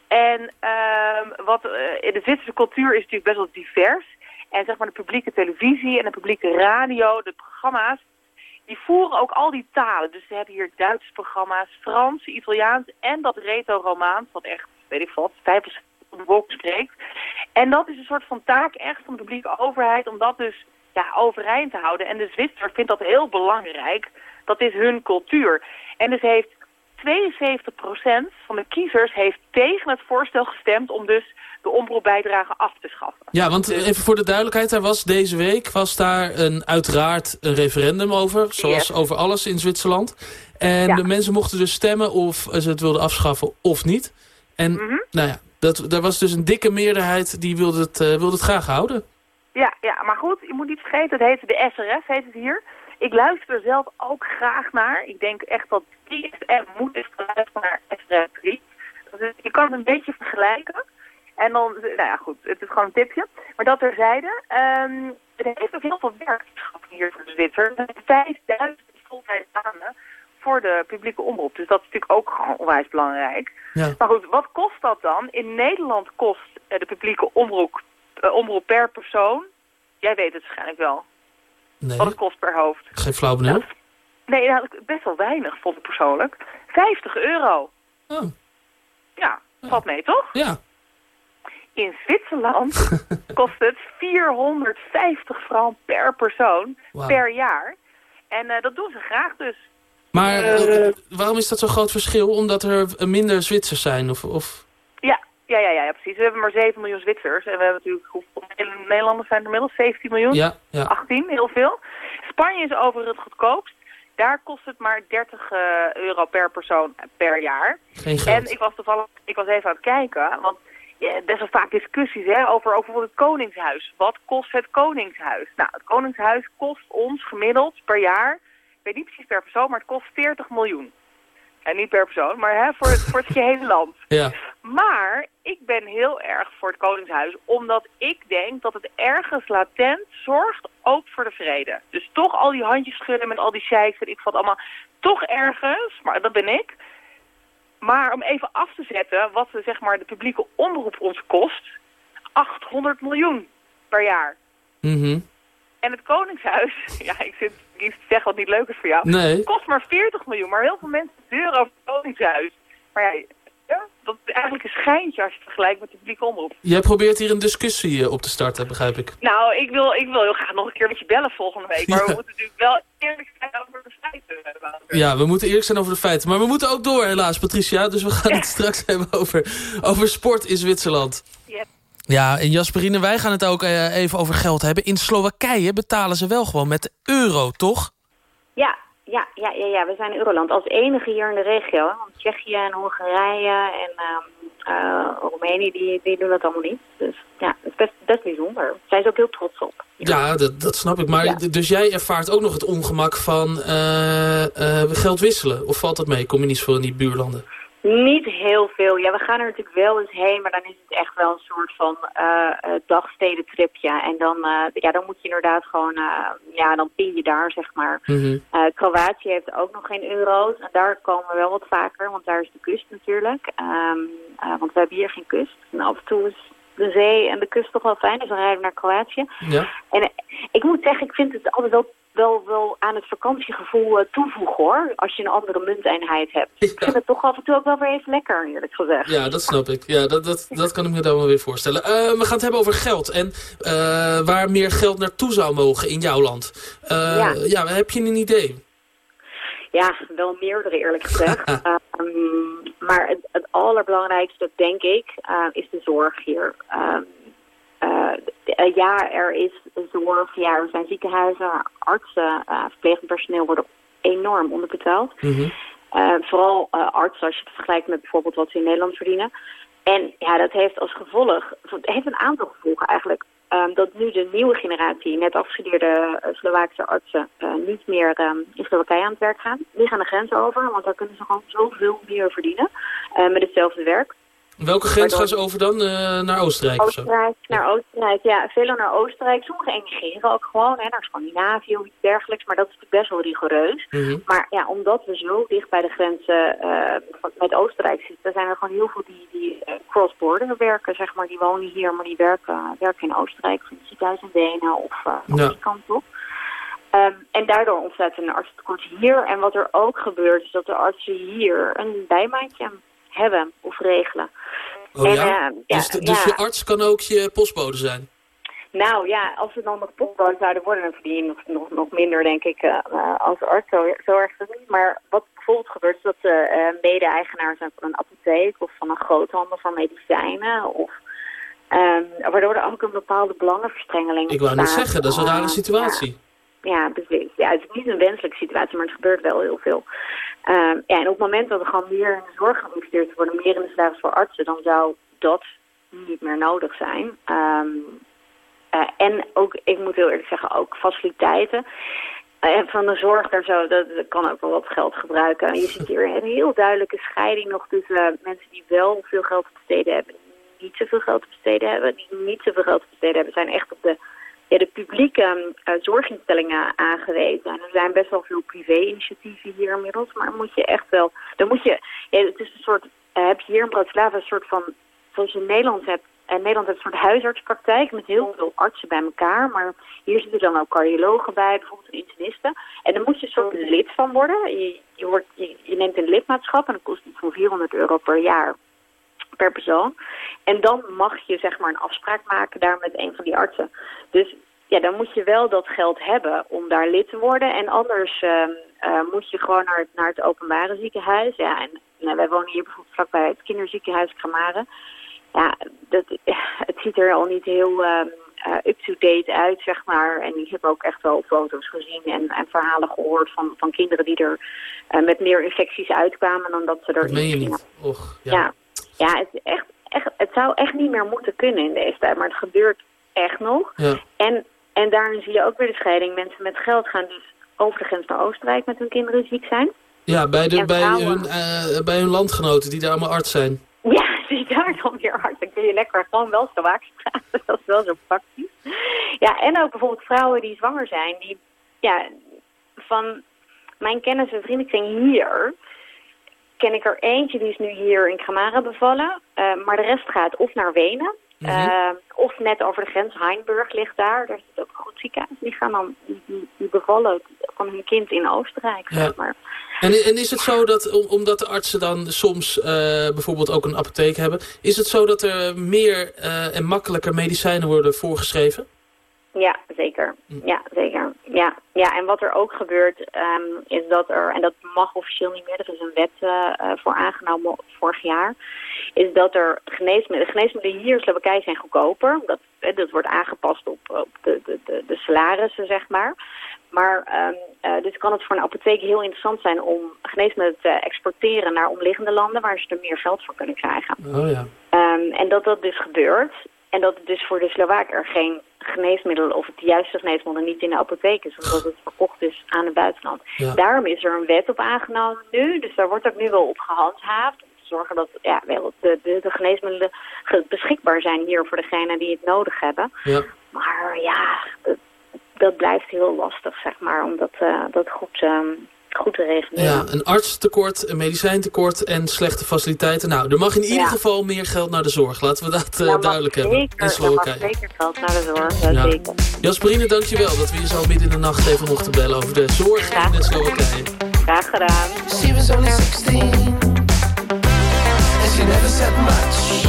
F: En ehm, wat, eh, de Zwitserse cultuur is natuurlijk best wel divers. En zeg maar de publieke televisie en de publieke radio, de programma's, die voeren ook al die talen. Dus ze hebben hier Duitse programma's, Frans, Italiaans en dat retro-romaans, wat echt, weet ik wat, 5% van de volk spreekt. En dat is een soort van taak echt van de publieke overheid om dat dus ja, overeind te houden. En de Zwitser vindt dat heel belangrijk. Dat is hun cultuur. En dus heeft 72% van de kiezers heeft tegen het voorstel gestemd om dus de omroepbijdrage af te schaffen.
D: Ja, want even voor de duidelijkheid, er was deze week was daar een, uiteraard een referendum over, zoals
F: Yes.
D: over alles in Zwitserland. En
F: Ja.
D: de mensen mochten dus stemmen of ze het wilden afschaffen of niet. En
F: Mhm.
D: nou ja, dat, er was dus een dikke meerderheid die wilde het, eh, wilde het graag houden.
F: Ja, ja, maar goed, je moet niet vergeten, het heet de SRF, heet het hier. Ik luister er zelf ook graag naar. Ik denk echt dat 3FM moet echt luisteren naar SRF 3. Dat is, je kan het een beetje vergelijken. En dan, nou ja goed, het is gewoon een tipje. Maar dat terzijde, ehm het heeft ook heel veel werk hier voor de Zwitser. Er zijn 5000 voltijdsbanen voor de publieke omroep. Dus dat is natuurlijk ook gewoon onwijs belangrijk.
D: Ja.
F: Maar goed, wat kost dat dan? In Nederland kost eh, de publieke omroep, eh, omroep per persoon... Jij weet het waarschijnlijk wel.
D: Nee,
F: Wat het kost per hoofd.
D: geen flauw benul.
F: Nee, nou, best wel weinig, vond ik persoonlijk. 50 euro.
D: Oh.
F: Ja, valt mee, toch?
D: Ja.
F: In Zwitserland (laughs) kost het 450 frank per persoon per jaar. En eh, dat doen ze graag dus.
D: Maar eh, waarom is dat zo'n groot verschil? Omdat er minder Zwitsers zijn? Of, of...
F: Ja, ja, ja, ja, precies. We hebben maar 7 miljoen Zwitsers. En we hebben natuurlijk, hoeveel Nederlanders zijn er inmiddels? 17 miljoen?
D: Ja, ja.
F: 18, heel veel. Spanje is over het goedkoopst. Daar kost het maar 30 eh, euro per persoon per jaar.
D: Geen geld.
F: En ik was toevallig, ik was even aan het kijken, want ja, best wel vaak discussies hè, over, over bijvoorbeeld het Koningshuis. Wat kost het Koningshuis? Nou, het Koningshuis kost ons gemiddeld per jaar, ik weet niet precies per persoon, maar het kost 40 miljoen. En niet per persoon, maar hè, voor, het, voor het gehele land.
D: Ja.
F: Maar ik ben heel erg voor het Koningshuis, omdat ik denk dat het ergens latent zorgt ook voor de vrede. Dus toch al die handjes schudden met al die sheiks en ik vond allemaal toch ergens, maar dat ben ik. Maar om even af te zetten wat de, zeg maar, de publieke omroep ons kost, 800 miljoen per jaar.
D: Mhm.
F: En het Koningshuis, (laughs) ja, ik zit iets te zeggen wat niet leuk is voor jou,
D: Nee.
F: kost maar 40 miljoen. Maar heel veel mensen deuren over het Koningshuis. Maar ja, dat eigenlijk een schijntje als je het vergelijkt met de publieke omroep.
D: Jij probeert hier een discussie eh, op te starten, begrijp ik.
F: Nou, ik wil, ik wil heel graag nog een keer met je bellen volgende week. Maar we moeten natuurlijk wel eerlijk zijn over de feiten. eh, Wouter.
D: Ja, we moeten eerlijk zijn over de feiten. Maar we moeten ook door, helaas, Patricia. Dus we gaan het straks (laughs) hebben over, over sport in Zwitserland.
F: Ja.
D: Ja, en Jasperine, wij gaan het ook eh, even over geld hebben. In Slowakije betalen ze wel gewoon met de euro, toch?
E: Ja, ja, ja, ja, we zijn Euroland als enige hier in de regio. hè. Want Tsjechië en Hongarije en eh, Roemenië, die, die doen dat allemaal niet. Dus ja, het is best, best bijzonder. Zijn ze ook heel trots op.
D: Ja, dat, dat snap ik. Maar
E: Ja.
D: dus jij ervaart ook nog het ongemak van eh, eh, geld wisselen? Of valt dat mee? Kom je niet voor in die buurlanden?
E: Niet heel veel. Ja, we gaan er natuurlijk wel eens heen, maar dan is het echt wel een soort van eh, dagstedentripje. En dan, eh, ja, dan moet je inderdaad gewoon, ja, dan pin je daar, zeg maar. Eh, Kroatië heeft ook nog geen euro's. En daar komen we wel wat vaker, want daar is de kust natuurlijk. Ehm, eh, want we hebben hier geen kust. En af en toe is de zee en de kust toch wel fijn. Dus dan rijden we naar Kroatië.
D: Ja.
E: En ik moet zeggen, ik vind het altijd wel, wel, wel aan het vakantiegevoel eh, toevoegen hoor. Als je een andere munteenheid hebt. Ik vind het toch af en toe ook wel weer even lekker, eerlijk gezegd.
D: Ja, dat snap ik. Ja, dat, dat, dat kan ik me dan wel weer voorstellen. Eh, we gaan het hebben over geld. En eh, waar meer geld naartoe zou mogen in jouw land.
E: Ja.
D: ja, heb je een idee?
E: Ja, wel meerdere eerlijk gezegd. (laughs) Ehm, maar het, het allerbelangrijkste, denk ik, is de zorg hier. Ehm, eh, eh, ja, er is zorg, ja, er zijn ziekenhuizen, artsen, uh, verplegend personeel worden enorm onderbetaald. Eh, vooral eh, artsen als je het vergelijkt met bijvoorbeeld wat ze in Nederland verdienen. En ja, dat heeft als gevolg, het heeft een aantal gevolgen eigenlijk. Ehm, dat nu de nieuwe generatie, net afgestudeerde uh, Slovaakse artsen, uh, niet meer um, in Slowakije aan het werk gaan. Die gaan de grens over, want daar kunnen ze gewoon zoveel meer verdienen uh, met hetzelfde werk.
D: Welke grens gaan ze over dan? Uh, naar Oostenrijk,
E: Oostenrijk of zo? naar Oostenrijk, ja. Velen naar Oostenrijk. Sommigen emigreren ook gewoon hè, naar Scandinavië of iets dergelijks. Maar dat is natuurlijk best wel rigoureus.
D: Mhm.
E: Mm -hmm. Maar ja, omdat we zo dicht bij de grenzen uh, met Oostenrijk zitten... zijn er gewoon heel veel die, die uh, cross-border werken, zeg maar. Die wonen hier, maar die werken, werken in Oostenrijk. Of in het ziekenhuis in Wenen of uh, ja. die kant op. Um, en daardoor ontstaat een artsentekort hier. En wat er ook gebeurt, is dat de artsen hier een bijmaatje hebben of regelen.
D: Oh en, ja? Uh, dus, ja, dus ja. je arts kan ook je postbode zijn?
E: Nou ja, als we dan nog postbode zouden worden, dan verdien je nog, nog, nog minder, denk ik, uh, als arts. Zo, zo erg niet. Maar wat bijvoorbeeld gebeurt, is dat ze uh, mede-eigenaar zijn van een apotheek of van een groothandel van medicijnen. Of, um, waardoor er ook een bepaalde belangenverstrengeling
D: Ik wou net zeggen, dat is een rare situatie.
E: Ja, precies. Ja, het is niet een wenselijke situatie, maar het gebeurt wel heel veel. Um, ja, en op het moment dat er gewoon meer in de zorg geïnvesteerd wordt, meer in de salaris voor artsen, dan zou dat niet meer nodig zijn. Um, en ook, ik moet heel eerlijk zeggen, ook faciliteiten. Uh, van de zorg daar zo, dat, kan ook wel wat geld gebruiken. En je ziet hier een heel duidelijke scheiding nog tussen mensen die wel veel geld te besteden hebben, niet zoveel geld te besteden hebben. Die niet zoveel geld te besteden hebben, zijn echt op de ja, de publieke eh, zorginstellingen aangewezen. En er zijn best wel veel privé-initiatieven hier inmiddels. Maar moet je echt wel... Dan moet je, ja, het is een soort... eh, heb je hier in Bratislava een soort van... Zoals je in Nederland hebt... In Nederland heb je een soort huisartspraktijk met heel veel artsen bij elkaar. Maar hier zitten dan ook cardiologen bij, bijvoorbeeld een interniste. En dan moet je een soort lid van worden. Je, je, wordt, je, je neemt een lidmaatschap en dat kost iets van 400 euro per jaar per persoon. En dan mag je zeg maar een afspraak maken daar met een van die artsen. Dus ja, dan moet je wel dat geld hebben om daar lid te worden. En anders ehm, eh, moet je gewoon naar het, naar het openbare ziekenhuis. Ja, en nou, wij wonen hier bijvoorbeeld vlakbij het kinderziekenhuis Kramaren. Ja, dat, (laughs) het ziet er al niet heel ehm, eh, up-to-date uit, zeg maar. En ik heb ook echt wel foto's gezien en, en verhalen gehoord van, van kinderen die er eh, met meer infecties uitkwamen dan dat ze er
D: Dat meen je niet. Och, ja.
E: ja, ja het, is echt, echt, het zou echt niet meer moeten kunnen in deze tijd, maar het gebeurt echt nog.
D: Ja.
E: En, en daarin zie je ook weer de scheiding. Mensen met geld gaan dus over de grens naar Oostenrijk met hun kinderen ziek zijn.
D: Ja, bij, de, bij, hun, eh, bij hun landgenoten die daar allemaal arts zijn.
E: Ja, (laughs) zie daar dan weer hard. Dan kun je lekker gewoon wel zo praten. (laughs) Dat is wel zo praktisch. Ja, en ook bijvoorbeeld vrouwen die zwanger zijn. Die, ja, van mijn kennis en vriendenkring hier... ken ik er eentje, die is nu hier in Kramara bevallen. Eh, maar de rest gaat of naar Wenen...
D: Mhm.
E: eh, of net over de grens, Heinburg ligt daar. Daar zit ook een goed ziekenhuis. Die gaan dan, die, bevallen van hun kind in Oostenrijk,
D: Ja.
E: zeg maar.
D: En, en is het zo dat, om- omdat de artsen dan soms eh, bijvoorbeeld ook een apotheek hebben... is het zo dat er meer en makkelijker medicijnen worden voorgeschreven?
E: Ja, zeker. Ja, zeker. Ja, ja en wat er ook gebeurt ehm, is dat er, en dat mag officieel niet meer, er is een wet eh, eh, voor aangenomen vorig jaar, is dat er geneesmiddelen, geneesmiddelen hier in Slowakije zijn goedkoper. Dat, eh, dat wordt aangepast op, op de, de, de, de salarissen, zeg maar. Maar eh, dus kan het voor een apotheek heel interessant zijn om geneesmiddelen te exporteren naar omliggende landen waar ze er meer geld voor kunnen krijgen.
D: Oh ja.
E: Ehm, en dat dat dus gebeurt. En dat het dus voor de Slovaak er geen geneesmiddel of het juiste geneesmiddel niet in de apotheek is. Omdat het verkocht is aan het buitenland.
D: Ja.
E: Daarom is er een wet op aangenomen nu. Dus daar wordt ook nu wel op gehandhaafd. Om te zorgen dat ja, wel de, de, de geneesmiddelen ge- beschikbaar zijn hier voor degenen die het nodig hebben.
D: Ja.
E: Maar ja, dat, dat blijft heel lastig, zeg maar, om dat, eh, dat goed, ehm, goed te regelen.
D: Ja, een artstekort, een medicijntekort en slechte faciliteiten. Nou, er mag in ieder
E: Ja.
D: geval meer geld naar de zorg. Laten we dat eh, duidelijk hebben in
E: zeker, daar mag
D: Slowakije.
E: zeker geld naar de zorg, ja,
D: Ja.
E: zeker.
D: Jasperine, dankjewel dat we je zo midden in de nacht even mochten bellen over de zorg in Slowakije.
E: Graag gedaan.
H: She was only 16 and she never said much.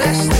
D: подошла.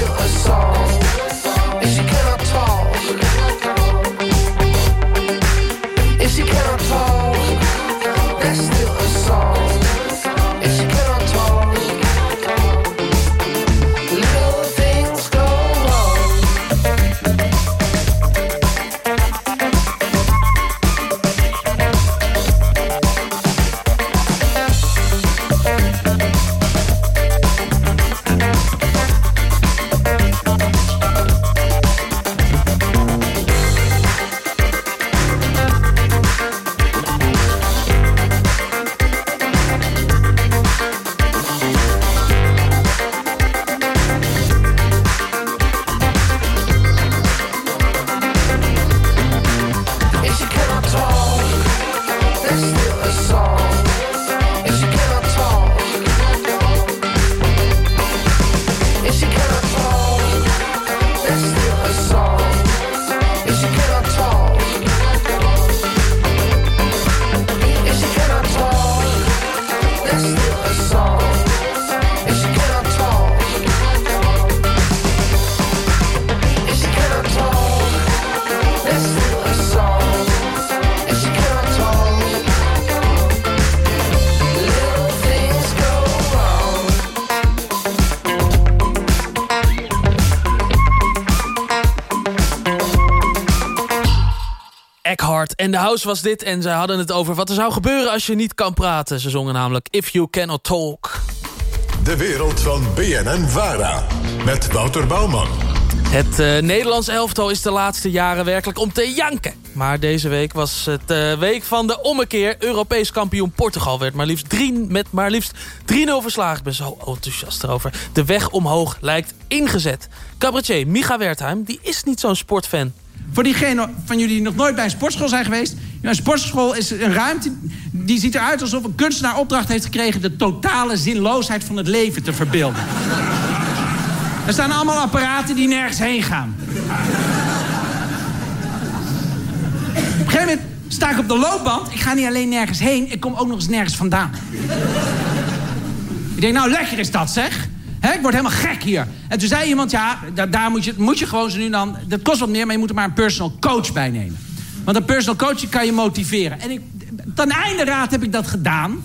D: House was dit. En zij hadden het over wat er zou gebeuren als je niet kan praten. Ze zongen namelijk If You Cannot Talk.
B: De wereld van BNN Vara. Met Wouter Bouwman.
D: Het eh, Nederlands elftal is de laatste jaren werkelijk om te janken. Maar deze week was het eh, week van de ommekeer. Europees kampioen Portugal werd maar liefst drie, met maar liefst 3-0 verslagen. Ik ben zo enthousiast erover. De weg omhoog lijkt ingezet. Cabaretier Micha Wertheim die is niet zo'n sportfan.
K: Voor diegenen van jullie die nog nooit bij een sportschool zijn geweest. Een sportschool is een ruimte die ziet eruit alsof een kunstenaar opdracht heeft gekregen... de totale zinloosheid van het leven te verbeelden. er staan allemaal apparaten die nergens heen gaan. Op een gegeven moment sta ik op de loopband. Ik ga niet alleen nergens heen, ik kom ook nog eens nergens vandaan. ik denk, nou lekker is dat zeg. Hè, ik word helemaal gek hier. En toen zei iemand, ja, da- daar moet je, moet je gewoon zo nu dan... Dat kost wat meer, maar je moet er maar een personal coach bij nemen. Want een personal coach kan je motiveren. En ik, ten einde raad heb ik dat gedaan.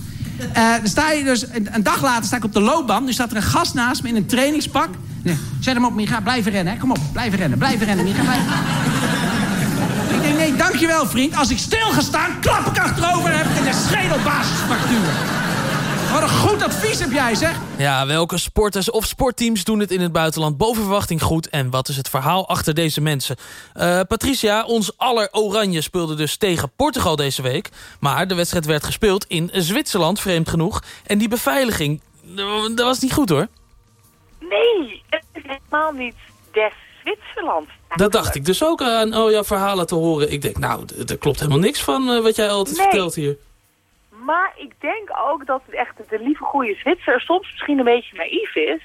K: Eh, dan sta je dus, een, dag later sta ik op de loopband. Nu staat er een gast naast me in een trainingspak. Nee, zet hem op, Micha, blijven rennen. Hè. Kom op, blijven rennen, blijven rennen, Micha. Ik denk, nee, dankjewel vriend. Als ik stil ga staan, klap ik achterover... en heb ik een schedelbasisfractuur. Wat een goed advies heb jij, zeg.
D: Ja, welke sporters of sportteams doen het in het buitenland boven verwachting goed? En wat is het verhaal achter deze mensen? Eh, Patricia, ons aller oranje speelde dus tegen Portugal deze week. Maar de wedstrijd werd gespeeld in Zwitserland, vreemd genoeg. En die beveiliging, dat was niet goed hoor.
F: Nee, het is helemaal niet des Zwitserland.
D: Dat dacht ik dus ook aan oh, jouw verhalen te horen. Ik denk, nou, er klopt helemaal niks van eh, wat jij altijd
F: Nee.
D: vertelt hier.
F: Maar ik denk ook dat echt de lieve goede Zwitser soms misschien een beetje naïef is.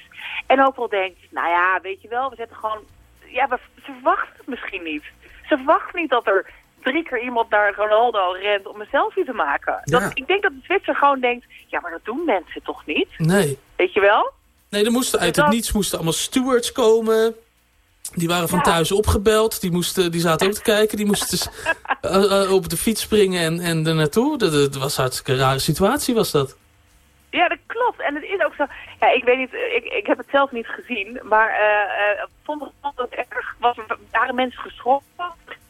F: En ook wel denkt, nou ja, weet je wel, we zetten gewoon... Ja, we, ze verwachten het misschien niet. Ze verwachten niet dat er drie keer iemand naar Ronaldo rent om een selfie te maken. Dat, ik denk dat de Zwitser gewoon denkt, ja, maar dat doen mensen toch niet?
D: Nee.
F: Weet je wel?
D: Nee, er moesten uit
F: dat-
D: het niets moesten allemaal stewards komen. Die waren van thuis opgebeld. Die, moesten, die zaten ook te kijken. Die moesten s- (laughs) eh, op de fiets springen en, en er naartoe. Dat, dat was een hartstikke rare situatie, was dat.
F: Ja, dat klopt. En het is ook zo. Ja, ik weet niet, ik, ik heb het zelf niet gezien, maar eh eh vond het erg. Was, er- waren mensen geschrokken?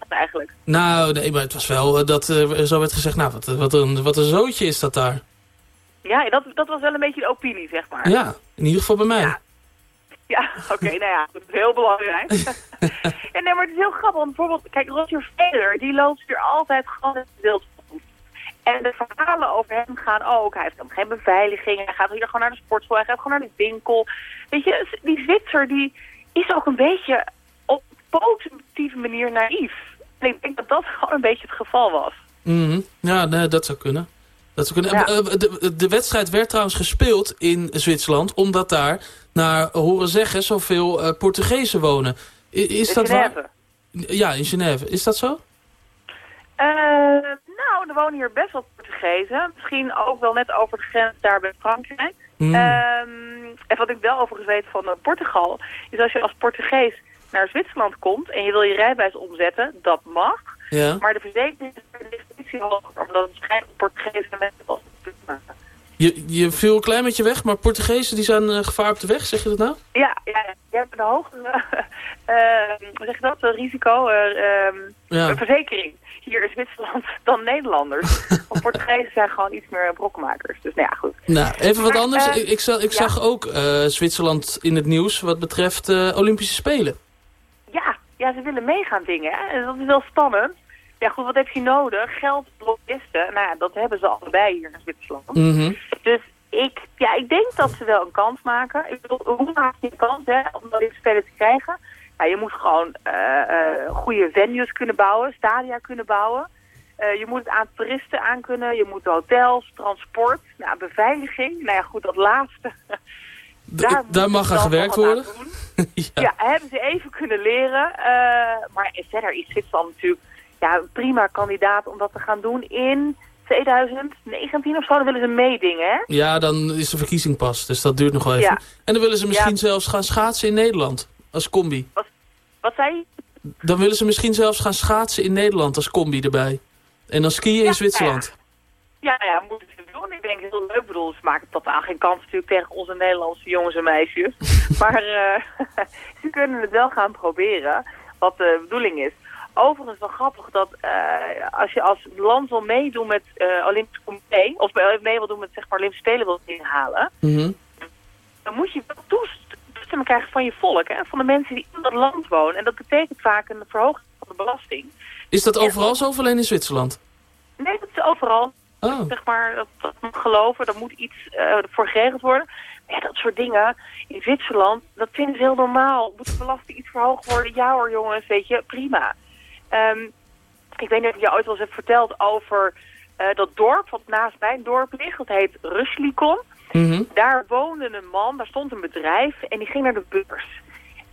F: Eigenlijk.
D: Nou, nee, maar het was wel eh, dat eh, zo werd gezegd... Nou, wat, wat, een, wat een zootje is dat daar.
F: Ja, dat, dat was wel een beetje de opinie, zeg maar.
D: Ja, in ieder geval bij mij.
F: Ja, oké, (laughs) nou ja, dat is heel belangrijk. (laughs) ja, nee, maar het is heel grappig, want bijvoorbeeld, kijk, Roger Federer, die loopt hier altijd gewoon in het wild. En de verhalen over hem gaan ook. Hij heeft dan geen beveiliging, hij gaat hier gewoon naar de sportschool, hij gaat gewoon naar de winkel. Weet je, die Zwitser, die is ook een beetje op positieve manier naïef. En ik denk dat dat (laughs) gewoon een beetje het geval was.
D: Mhm. Ja, nee, dat zou kunnen. Dat zou kunnen.
F: Ja.
D: Eh, De, de wedstrijd werd trouwens gespeeld in Zwitserland... omdat daar, naar horen zeggen, zoveel eh Portugezen wonen. I- Is
F: In
D: dat waar? Ja, in Genève. Is dat zo?
F: Eh, nou, er wonen hier best wel Portugezen. Misschien ook wel net over de grens daar bij Frankrijk.
D: Hmm.
F: Ehm, en wat ik wel overigens weet van eh, Portugal... is als je als Portugees naar Zwitserland komt... en je wil je rijbewijs omzetten, dat mag.
D: Ja.
F: Maar de verzekering is definitie hoger... omdat het schijnt dat Portugezen mensen als.
D: Je, je viel een klein beetje weg, maar Portugezen die zijn eh, gevaar op de weg, zeg je dat nou?
F: Ja, ja, je hebt een hogere... (laughs) eh, hoe zeg dat? Een risico... eh, ehm,
D: Ja.
F: een verzekering hier in Zwitserland (laughs) dan Nederlanders. Want (laughs) Portugezen zijn gewoon iets meer brokkenmakers. Dus nou ja, goed.
D: Nou, even wat
F: Maar,
D: anders.
F: eh,
D: ik ik, zag, ik
F: ja.
D: zag ook eh, Zwitserland in het nieuws wat betreft Olympische Spelen.
F: Ja, ja, ze willen meegaan dingen. Hè? Dat is wel spannend. Ja, goed, wat heb je nodig? Geld, lobbyisten. Nou ja, dat hebben ze allebei hier in Zwitserland.
D: Mhm.
F: Dus ik, ja, ik denk dat ze wel een kans maken. Ik bedoel, hoe maak je een kans hè, om dat in spelen te krijgen? Ja, je moet gewoon eh, eh, goede venues kunnen bouwen, stadia kunnen bouwen. Eh, je moet het aan toeristen aan kunnen. Je moet hotels, transport, nou, beveiliging. Nou ja, goed, dat laatste.
D: Daar,
F: moeten
D: mag aan
F: dan
D: gewerkt worden.
F: aan (laughs) ja. hebben ze even kunnen leren. maar verder is Zwitserland natuurlijk ja, een prima kandidaat om dat te gaan doen in 2019 of zo. Dan willen ze meedingen, hè?
D: Ja, dan is de verkiezing pas, dus dat duurt nog wel even.
F: Ja.
D: En dan willen ze misschien
F: Ja.
D: zelfs gaan schaatsen in Nederland, als combi.
F: Wat zei je?
D: Dan willen ze misschien zelfs gaan schaatsen in Nederland als combi erbij. En dan skiën in Zwitserland.
F: Ja, ja, moeten ze doen. Ik denk heel leuk. Ik bedoel, ze maken totaal geen kans natuurlijk tegen onze Nederlandse jongens en meisjes. (laughs) maar eh, (laughs) ze kunnen het wel gaan proberen, wat de bedoeling is. Overigens wel grappig dat eh, als je als land wil meedoen met eh Olympisch Comité, of mee wil doen met zeg maar Olympische Spelen wil inhalen, dan moet je wel toest- toestemming krijgen van je volk en van de mensen die in dat land wonen. En dat betekent vaak een verhoging van de belasting.
D: Is dat overal zo of alleen in Zwitserland?
F: Nee, dat is overal.
D: Oh.
F: Zeg maar, dat, dat moet geloven, daar moet iets eh, voor geregeld worden. Maar ja, dat soort dingen in Zwitserland, dat vinden ze heel normaal. Moet de belasting iets verhoogd worden? Ja hoor jongens, weet je, prima. Ehm, ik weet niet of je ooit wel eens heb verteld over eh, dat dorp wat naast mijn dorp ligt. Dat heet Ruslikon. Daar woonde een man, daar stond een bedrijf en die ging naar de beurs.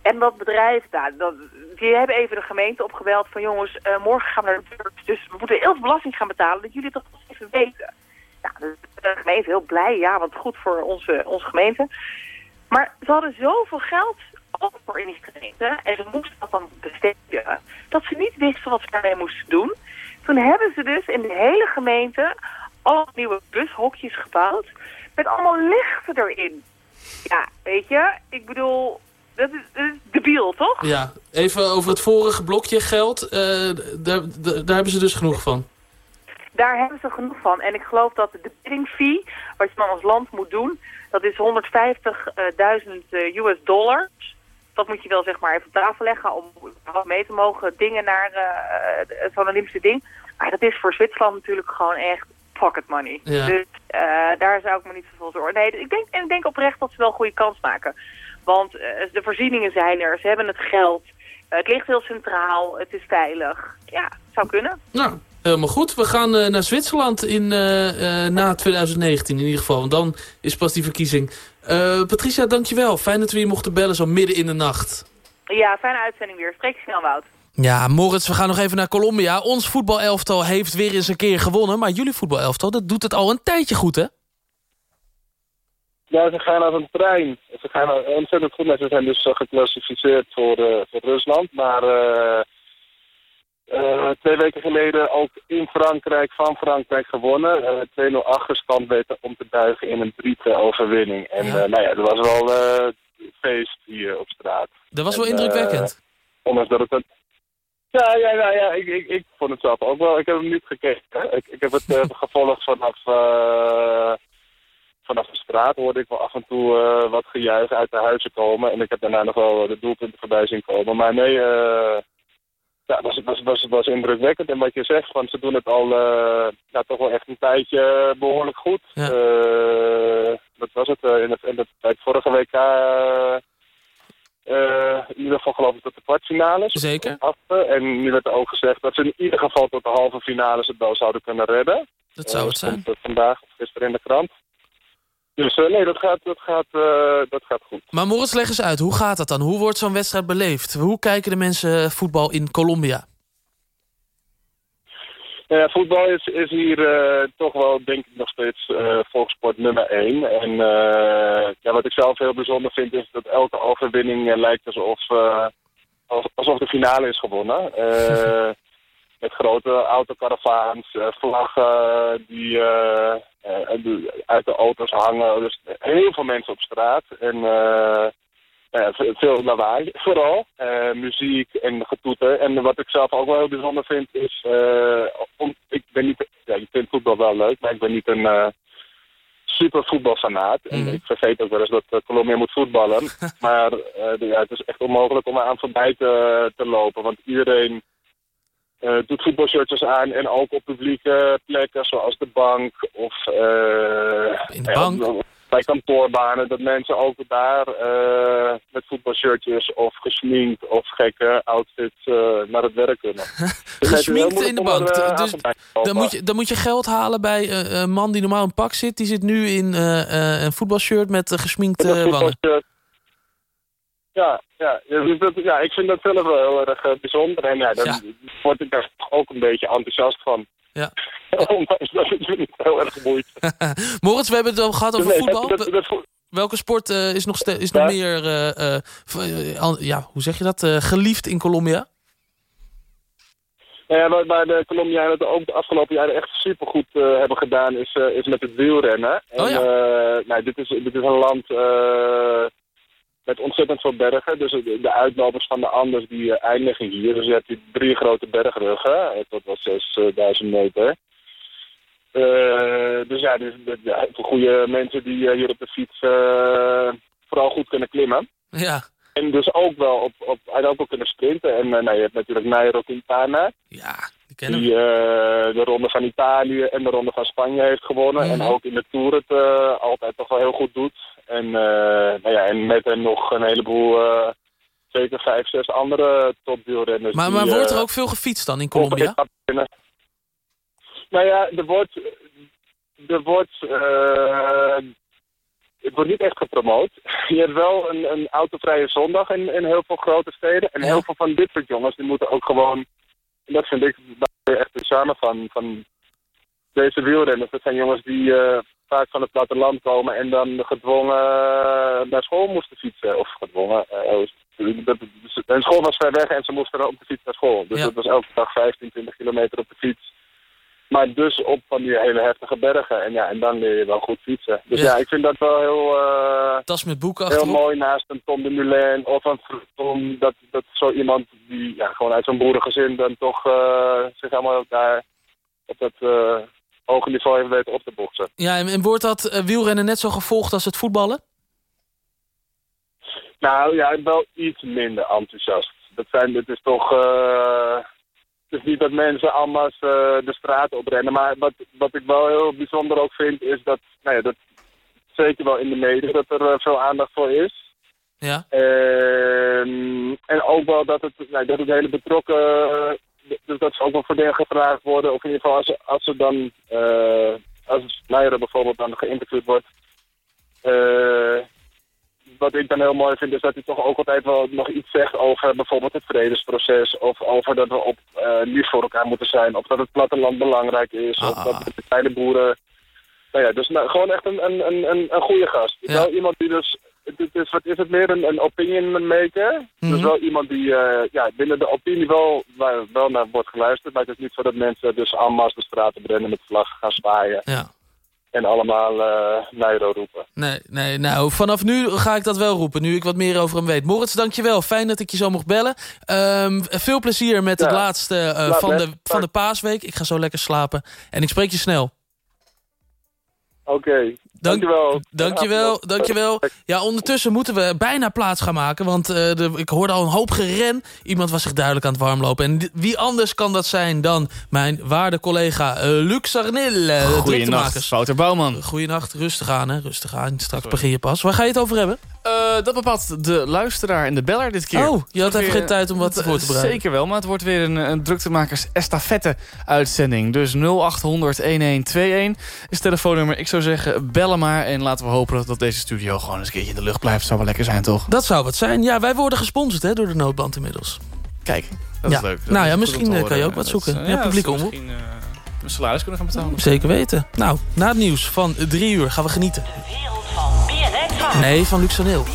F: En dat bedrijf, nou, dat, die hebben even de gemeente opgebeld van jongens, eh, morgen gaan we naar de beurs. Dus we moeten heel veel belasting gaan betalen, dat jullie toch even weten. Nou, de, de gemeente heel blij, ja, want goed voor onze, onze gemeente. Maar ze hadden zoveel geld over in die gemeente en ze moesten dat dan besteden, dat ze niet wisten wat ze daarmee moesten doen. Toen hebben ze dus in de hele gemeente alle nieuwe bushokjes gebouwd met allemaal lichten erin. Ja, weet je, ik bedoel, dat is, dat is debiel, toch?
D: Ja, even over het vorige blokje geld. eh, daar, daar, daar hebben ze dus genoeg van.
F: Daar hebben ze genoeg van. En ik geloof dat de bidding fee, wat je dan als land moet doen, dat is 150.000 eh, US dollars. Dat moet je wel zeg maar even op tafel leggen om mee te mogen dingen naar eh, eh, zo'n Olympische ding. Maar dat is voor Zwitserland natuurlijk gewoon echt pocket money.
D: Ja.
F: Dus eh, daar zou ik me niet zoveel zorgen. Nee, ik denk, en ik denk oprecht dat ze wel een goede kans maken. Want eh, de voorzieningen zijn er, ze hebben het geld. Het ligt heel centraal, het is veilig. Ja, het zou kunnen.
D: Nou, helemaal goed. We gaan naar Zwitserland in, na 2019 in ieder geval. Want dan is pas die verkiezing. Eh, Patricia, dankjewel. Fijn dat we je mochten bellen zo midden in de nacht.
F: Ja, fijne uitzending weer. Spreek je snel, Wout.
D: Ja, Moritz, we gaan nog even naar Colombia. Ons voetbalelftal heeft weer eens een keer gewonnen. Maar jullie voetbalelftal, dat doet het al een tijdje goed, hè?
G: Ja, ze gaan als een trein. Ze gaan ontzettend goed. Ze zijn dus eh, geclassificeerd voor, eh, voor Rusland. Maar eh, eh, twee weken geleden ook in Frankrijk, van Frankrijk gewonnen. Eh 2-0 achterstand weten om te buigen in een 3-2 overwinning. En eh, nou ja, er was wel feest hier op straat.
D: Dat was wel
G: En,
D: indrukwekkend.
G: ondanks dat het een... Ja, ja, ja, ja ik, ik, ik vond het zelf ook wel. Ik heb hem niet gekeken. Ik, ik heb het (laughs) gevolgd vanaf, vanaf de straat. Hoorde ik wel af en toe wat gejuich uit de huizen komen. En ik heb daarna nog wel de doelpunten voorbij zien komen. Maar nee, eh ja, het was, was, was, was indrukwekkend. En wat je zegt, van, ze doen het al ja, toch wel echt een tijdje behoorlijk goed. Eh, dat was het eh, in het, in het, bij het vorige WK. in ieder geval geloof ik tot de kwartfinales.
D: Zeker.
G: Achter. En nu werd er ook gezegd dat ze in ieder geval tot de halve finales het wel zouden kunnen redden.
D: Dat zou het zijn.
G: vandaag of gisteren in de krant. Dus eh, nee, dat gaat, dat, gaat, eh, dat gaat goed.
D: Maar Moritz, leg eens uit. Hoe gaat dat dan? Hoe wordt zo'n wedstrijd beleefd? Hoe kijken de mensen voetbal in Colombia?
G: Nou ja, voetbal is, is hier eh, toch wel, denk ik, nog steeds eh volkssport nummer één. En eh, ja, wat ik zelf heel bijzonder vind, is dat elke overwinning eh, lijkt alsof, eh, als- alsof de finale is gewonnen. (laughs) Met grote autocaravaans, eh, vlaggen die eh, eh, die uit de auto's hangen. Dus heel veel mensen op straat. En veel lawaai vooral. Muziek en getoeter. En wat ik zelf ook wel heel bijzonder vind is... om, ik ben niet... Ja, ik vind voetbal wel leuk, maar ik ben niet een... super voetbalfanaat. En ik vergeet ook wel eens dat eh, Colombia moet voetballen. (laughs) maar ja, het is echt onmogelijk om eraan voorbij te, te lopen. Want iedereen doet voetbalshirtjes aan. En ook op publieke plekken zoals de bank of... eh,
D: In de bank?
G: bij kantoorbanen, dat mensen ook daar eh, met voetbalshirtjes of gesminkt of gekke outfits eh, naar het werk kunnen. (laughs) Dus
D: Gesminkt in de bank.
G: eh,
D: Dus dan moet, je, dan moet je geld halen bij eh, een man die normaal in pak zit. Die zit nu in eh, eh, een voetbalshirt met eh, gesminkte wangen.
G: Ja, ja, ja, dus ja, ik vind dat zelf wel heel erg eh, bijzonder. En ja, dan word ik daar ook een beetje enthousiast van.
D: Ja. (laughs)
G: Ondanks dat het niet heel erg boeit. (laughs)
D: Moritz, we hebben het al gehad over
G: nee,
D: voetbal.
G: dat- dat- dat-
D: Welke sport eh, is nog, is nog
G: Ja.
D: meer, eh, ja, hoe zeg je dat, geliefd in Colombia?
G: Nou ja, waar, waar de Colombianen het ook de afgelopen jaren echt supergoed hebben gedaan, is, is met het wielrennen. En,
D: Oh ja.
G: nou, dit, is, dit is een land, met ontzettend veel bergen. Dus de, uitlopers van de Anders die eh, eindigen hier. Dus je hebt die drie grote bergruggen, tot wel 6000 meter. Eh, dus ja, dus, voor goede mensen die eh, hier op de fiets vooral goed kunnen klimmen.
D: Ja.
G: En dus ook wel op, op, en ook wel kunnen sprinten. En nou, je hebt natuurlijk Nairo Quintana.
D: Ja,
G: kennen Die eh, de Ronde van Italië en de Ronde van Spanje heeft gewonnen.
D: Mhm.
G: En ook in de Tour het eh, altijd toch wel heel goed doet. En, eh, nou ja, en met hem nog een heleboel, zeker vijf, zes andere topwielrenners.
D: Maar,
G: die,
D: maar wordt er ook veel gefietst dan in Colombia?
G: Nou ja, er wordt, er wordt, het wordt niet echt gepromoot. (laughs) Je hebt wel een, een autovrije zondag in, in heel veel grote steden. En heel veel van dit soort jongens, die moeten ook gewoon, en dat vind ik daar echt de charme van, van deze wielrenners. Dat zijn jongens die eh, vaak van het platteland komen en dan gedwongen eh, naar school moesten fietsen. Of gedwongen. eh, dat, dus hun school was ver weg en ze moesten op de fiets naar school. Dus
D: Ja.
G: dat was elke dag 15, 20 kilometer op de fiets. Maar dus op van die hele heftige bergen. En ja, en dan leer je wel goed fietsen. Dus
D: Ja.
G: ja, ik vind dat wel heel, eh,
D: Tas met boeken
G: heel
D: achterop?
G: mooi naast een Tom de Moulin of een Tom. Dat, dat zo iemand die ja, gewoon uit zo'n boerengezin dan toch eh, zich helemaal daar op dat eh, hoge niveau heeft weten op te boksen.
D: Ja, en, en wordt dat wielrennen net zo gevolgd als het voetballen?
G: Nou ja, wel iets minder enthousiast. Dat zijn, het is toch... het is niet dat mensen allemaal eh, de straat oprennen. Maar wat, wat ik wel heel bijzonder ook vind, is dat... Nou ja, dat zeker wel in de media dat er eh, veel aandacht voor is.
D: Ja.
G: Ehm, en ook wel dat het, nou, dat het hele betrokken... eh, dus dat ze ook wel voor dingen gevraagd worden. Of in ieder geval als ze, als ze dan... eh als Leijeren bijvoorbeeld dan geïnterviewd wordt... wat ik dan heel mooi vind is dat hij toch ook altijd wel nog iets zegt over bijvoorbeeld het vredesproces. Of over dat we op eh, lief voor elkaar moeten zijn. Of dat het platteland belangrijk is. Of dat de kleine boeren... Nou ja, dus nou, gewoon echt een, een, een, een, een goede gast. Wel iemand die dus... Het is, wat is het meer een, een opinion maker? Dus
D: Mhm.
G: wel iemand die eh, ja, binnen de opinie wel, waar wel naar wordt geluisterd. Maar het is niet zo dat mensen dus en masse de straten brennen met vlag gaan zwaaien.
D: Ja.
G: En allemaal eh Nairo roepen.
D: Nee, nee, nou, vanaf nu ga ik dat wel roepen, nu ik wat meer over hem weet. Moritz, dankjewel. Fijn dat ik je zo mocht bellen. Ehm, veel plezier met het laatste eh,
G: Laat
D: van,
G: me.
D: de, van de paasweek. Ik ga zo lekker slapen. En ik spreek je snel.
G: Oké, dankjewel.
D: Dankjewel, dankjewel. Ja, ondertussen moeten we bijna plaats gaan maken. Want eh, de, ik hoorde al een hoop geren. Iemand was zich duidelijk aan het warmlopen. En wie anders kan dat zijn dan mijn waarde collega eh, Luc Sarnil. Uh,
L: Goeienacht, Wouter Bouwman.
D: Goeienacht, rustig aan hè, rustig aan. Straks begin je pas. Waar ga je het over hebben?
L: Eh, dat bepaalt de luisteraar en de beller dit keer.
D: Oh, je had even geen tijd om wat voor te bereiden.
L: Zeker wel, maar het wordt weer een, een druktemakers estafette uitzending. Dus 0800 1121 is het telefoonnummer. Ik zou zeggen, bellen maar en laten we hopen dat, deze studio gewoon eens een keertje in de lucht blijft. Zou wel lekker zijn, toch?
D: Dat zou wat zijn. Ja, wij worden gesponsord hè, door de noodband inmiddels.
L: Kijk, dat
D: ja.
L: is leuk. Dat
D: nou
L: is
D: ja, misschien eh, kan je ook wat
L: Dat
D: zoeken. ja,
L: ja,
D: publiek omroep.
L: Misschien eh, mijn salaris kunnen gaan betalen.
D: Zeker weten. Nou, na het nieuws van drie uur gaan we genieten. Nee, van Luc Saneel.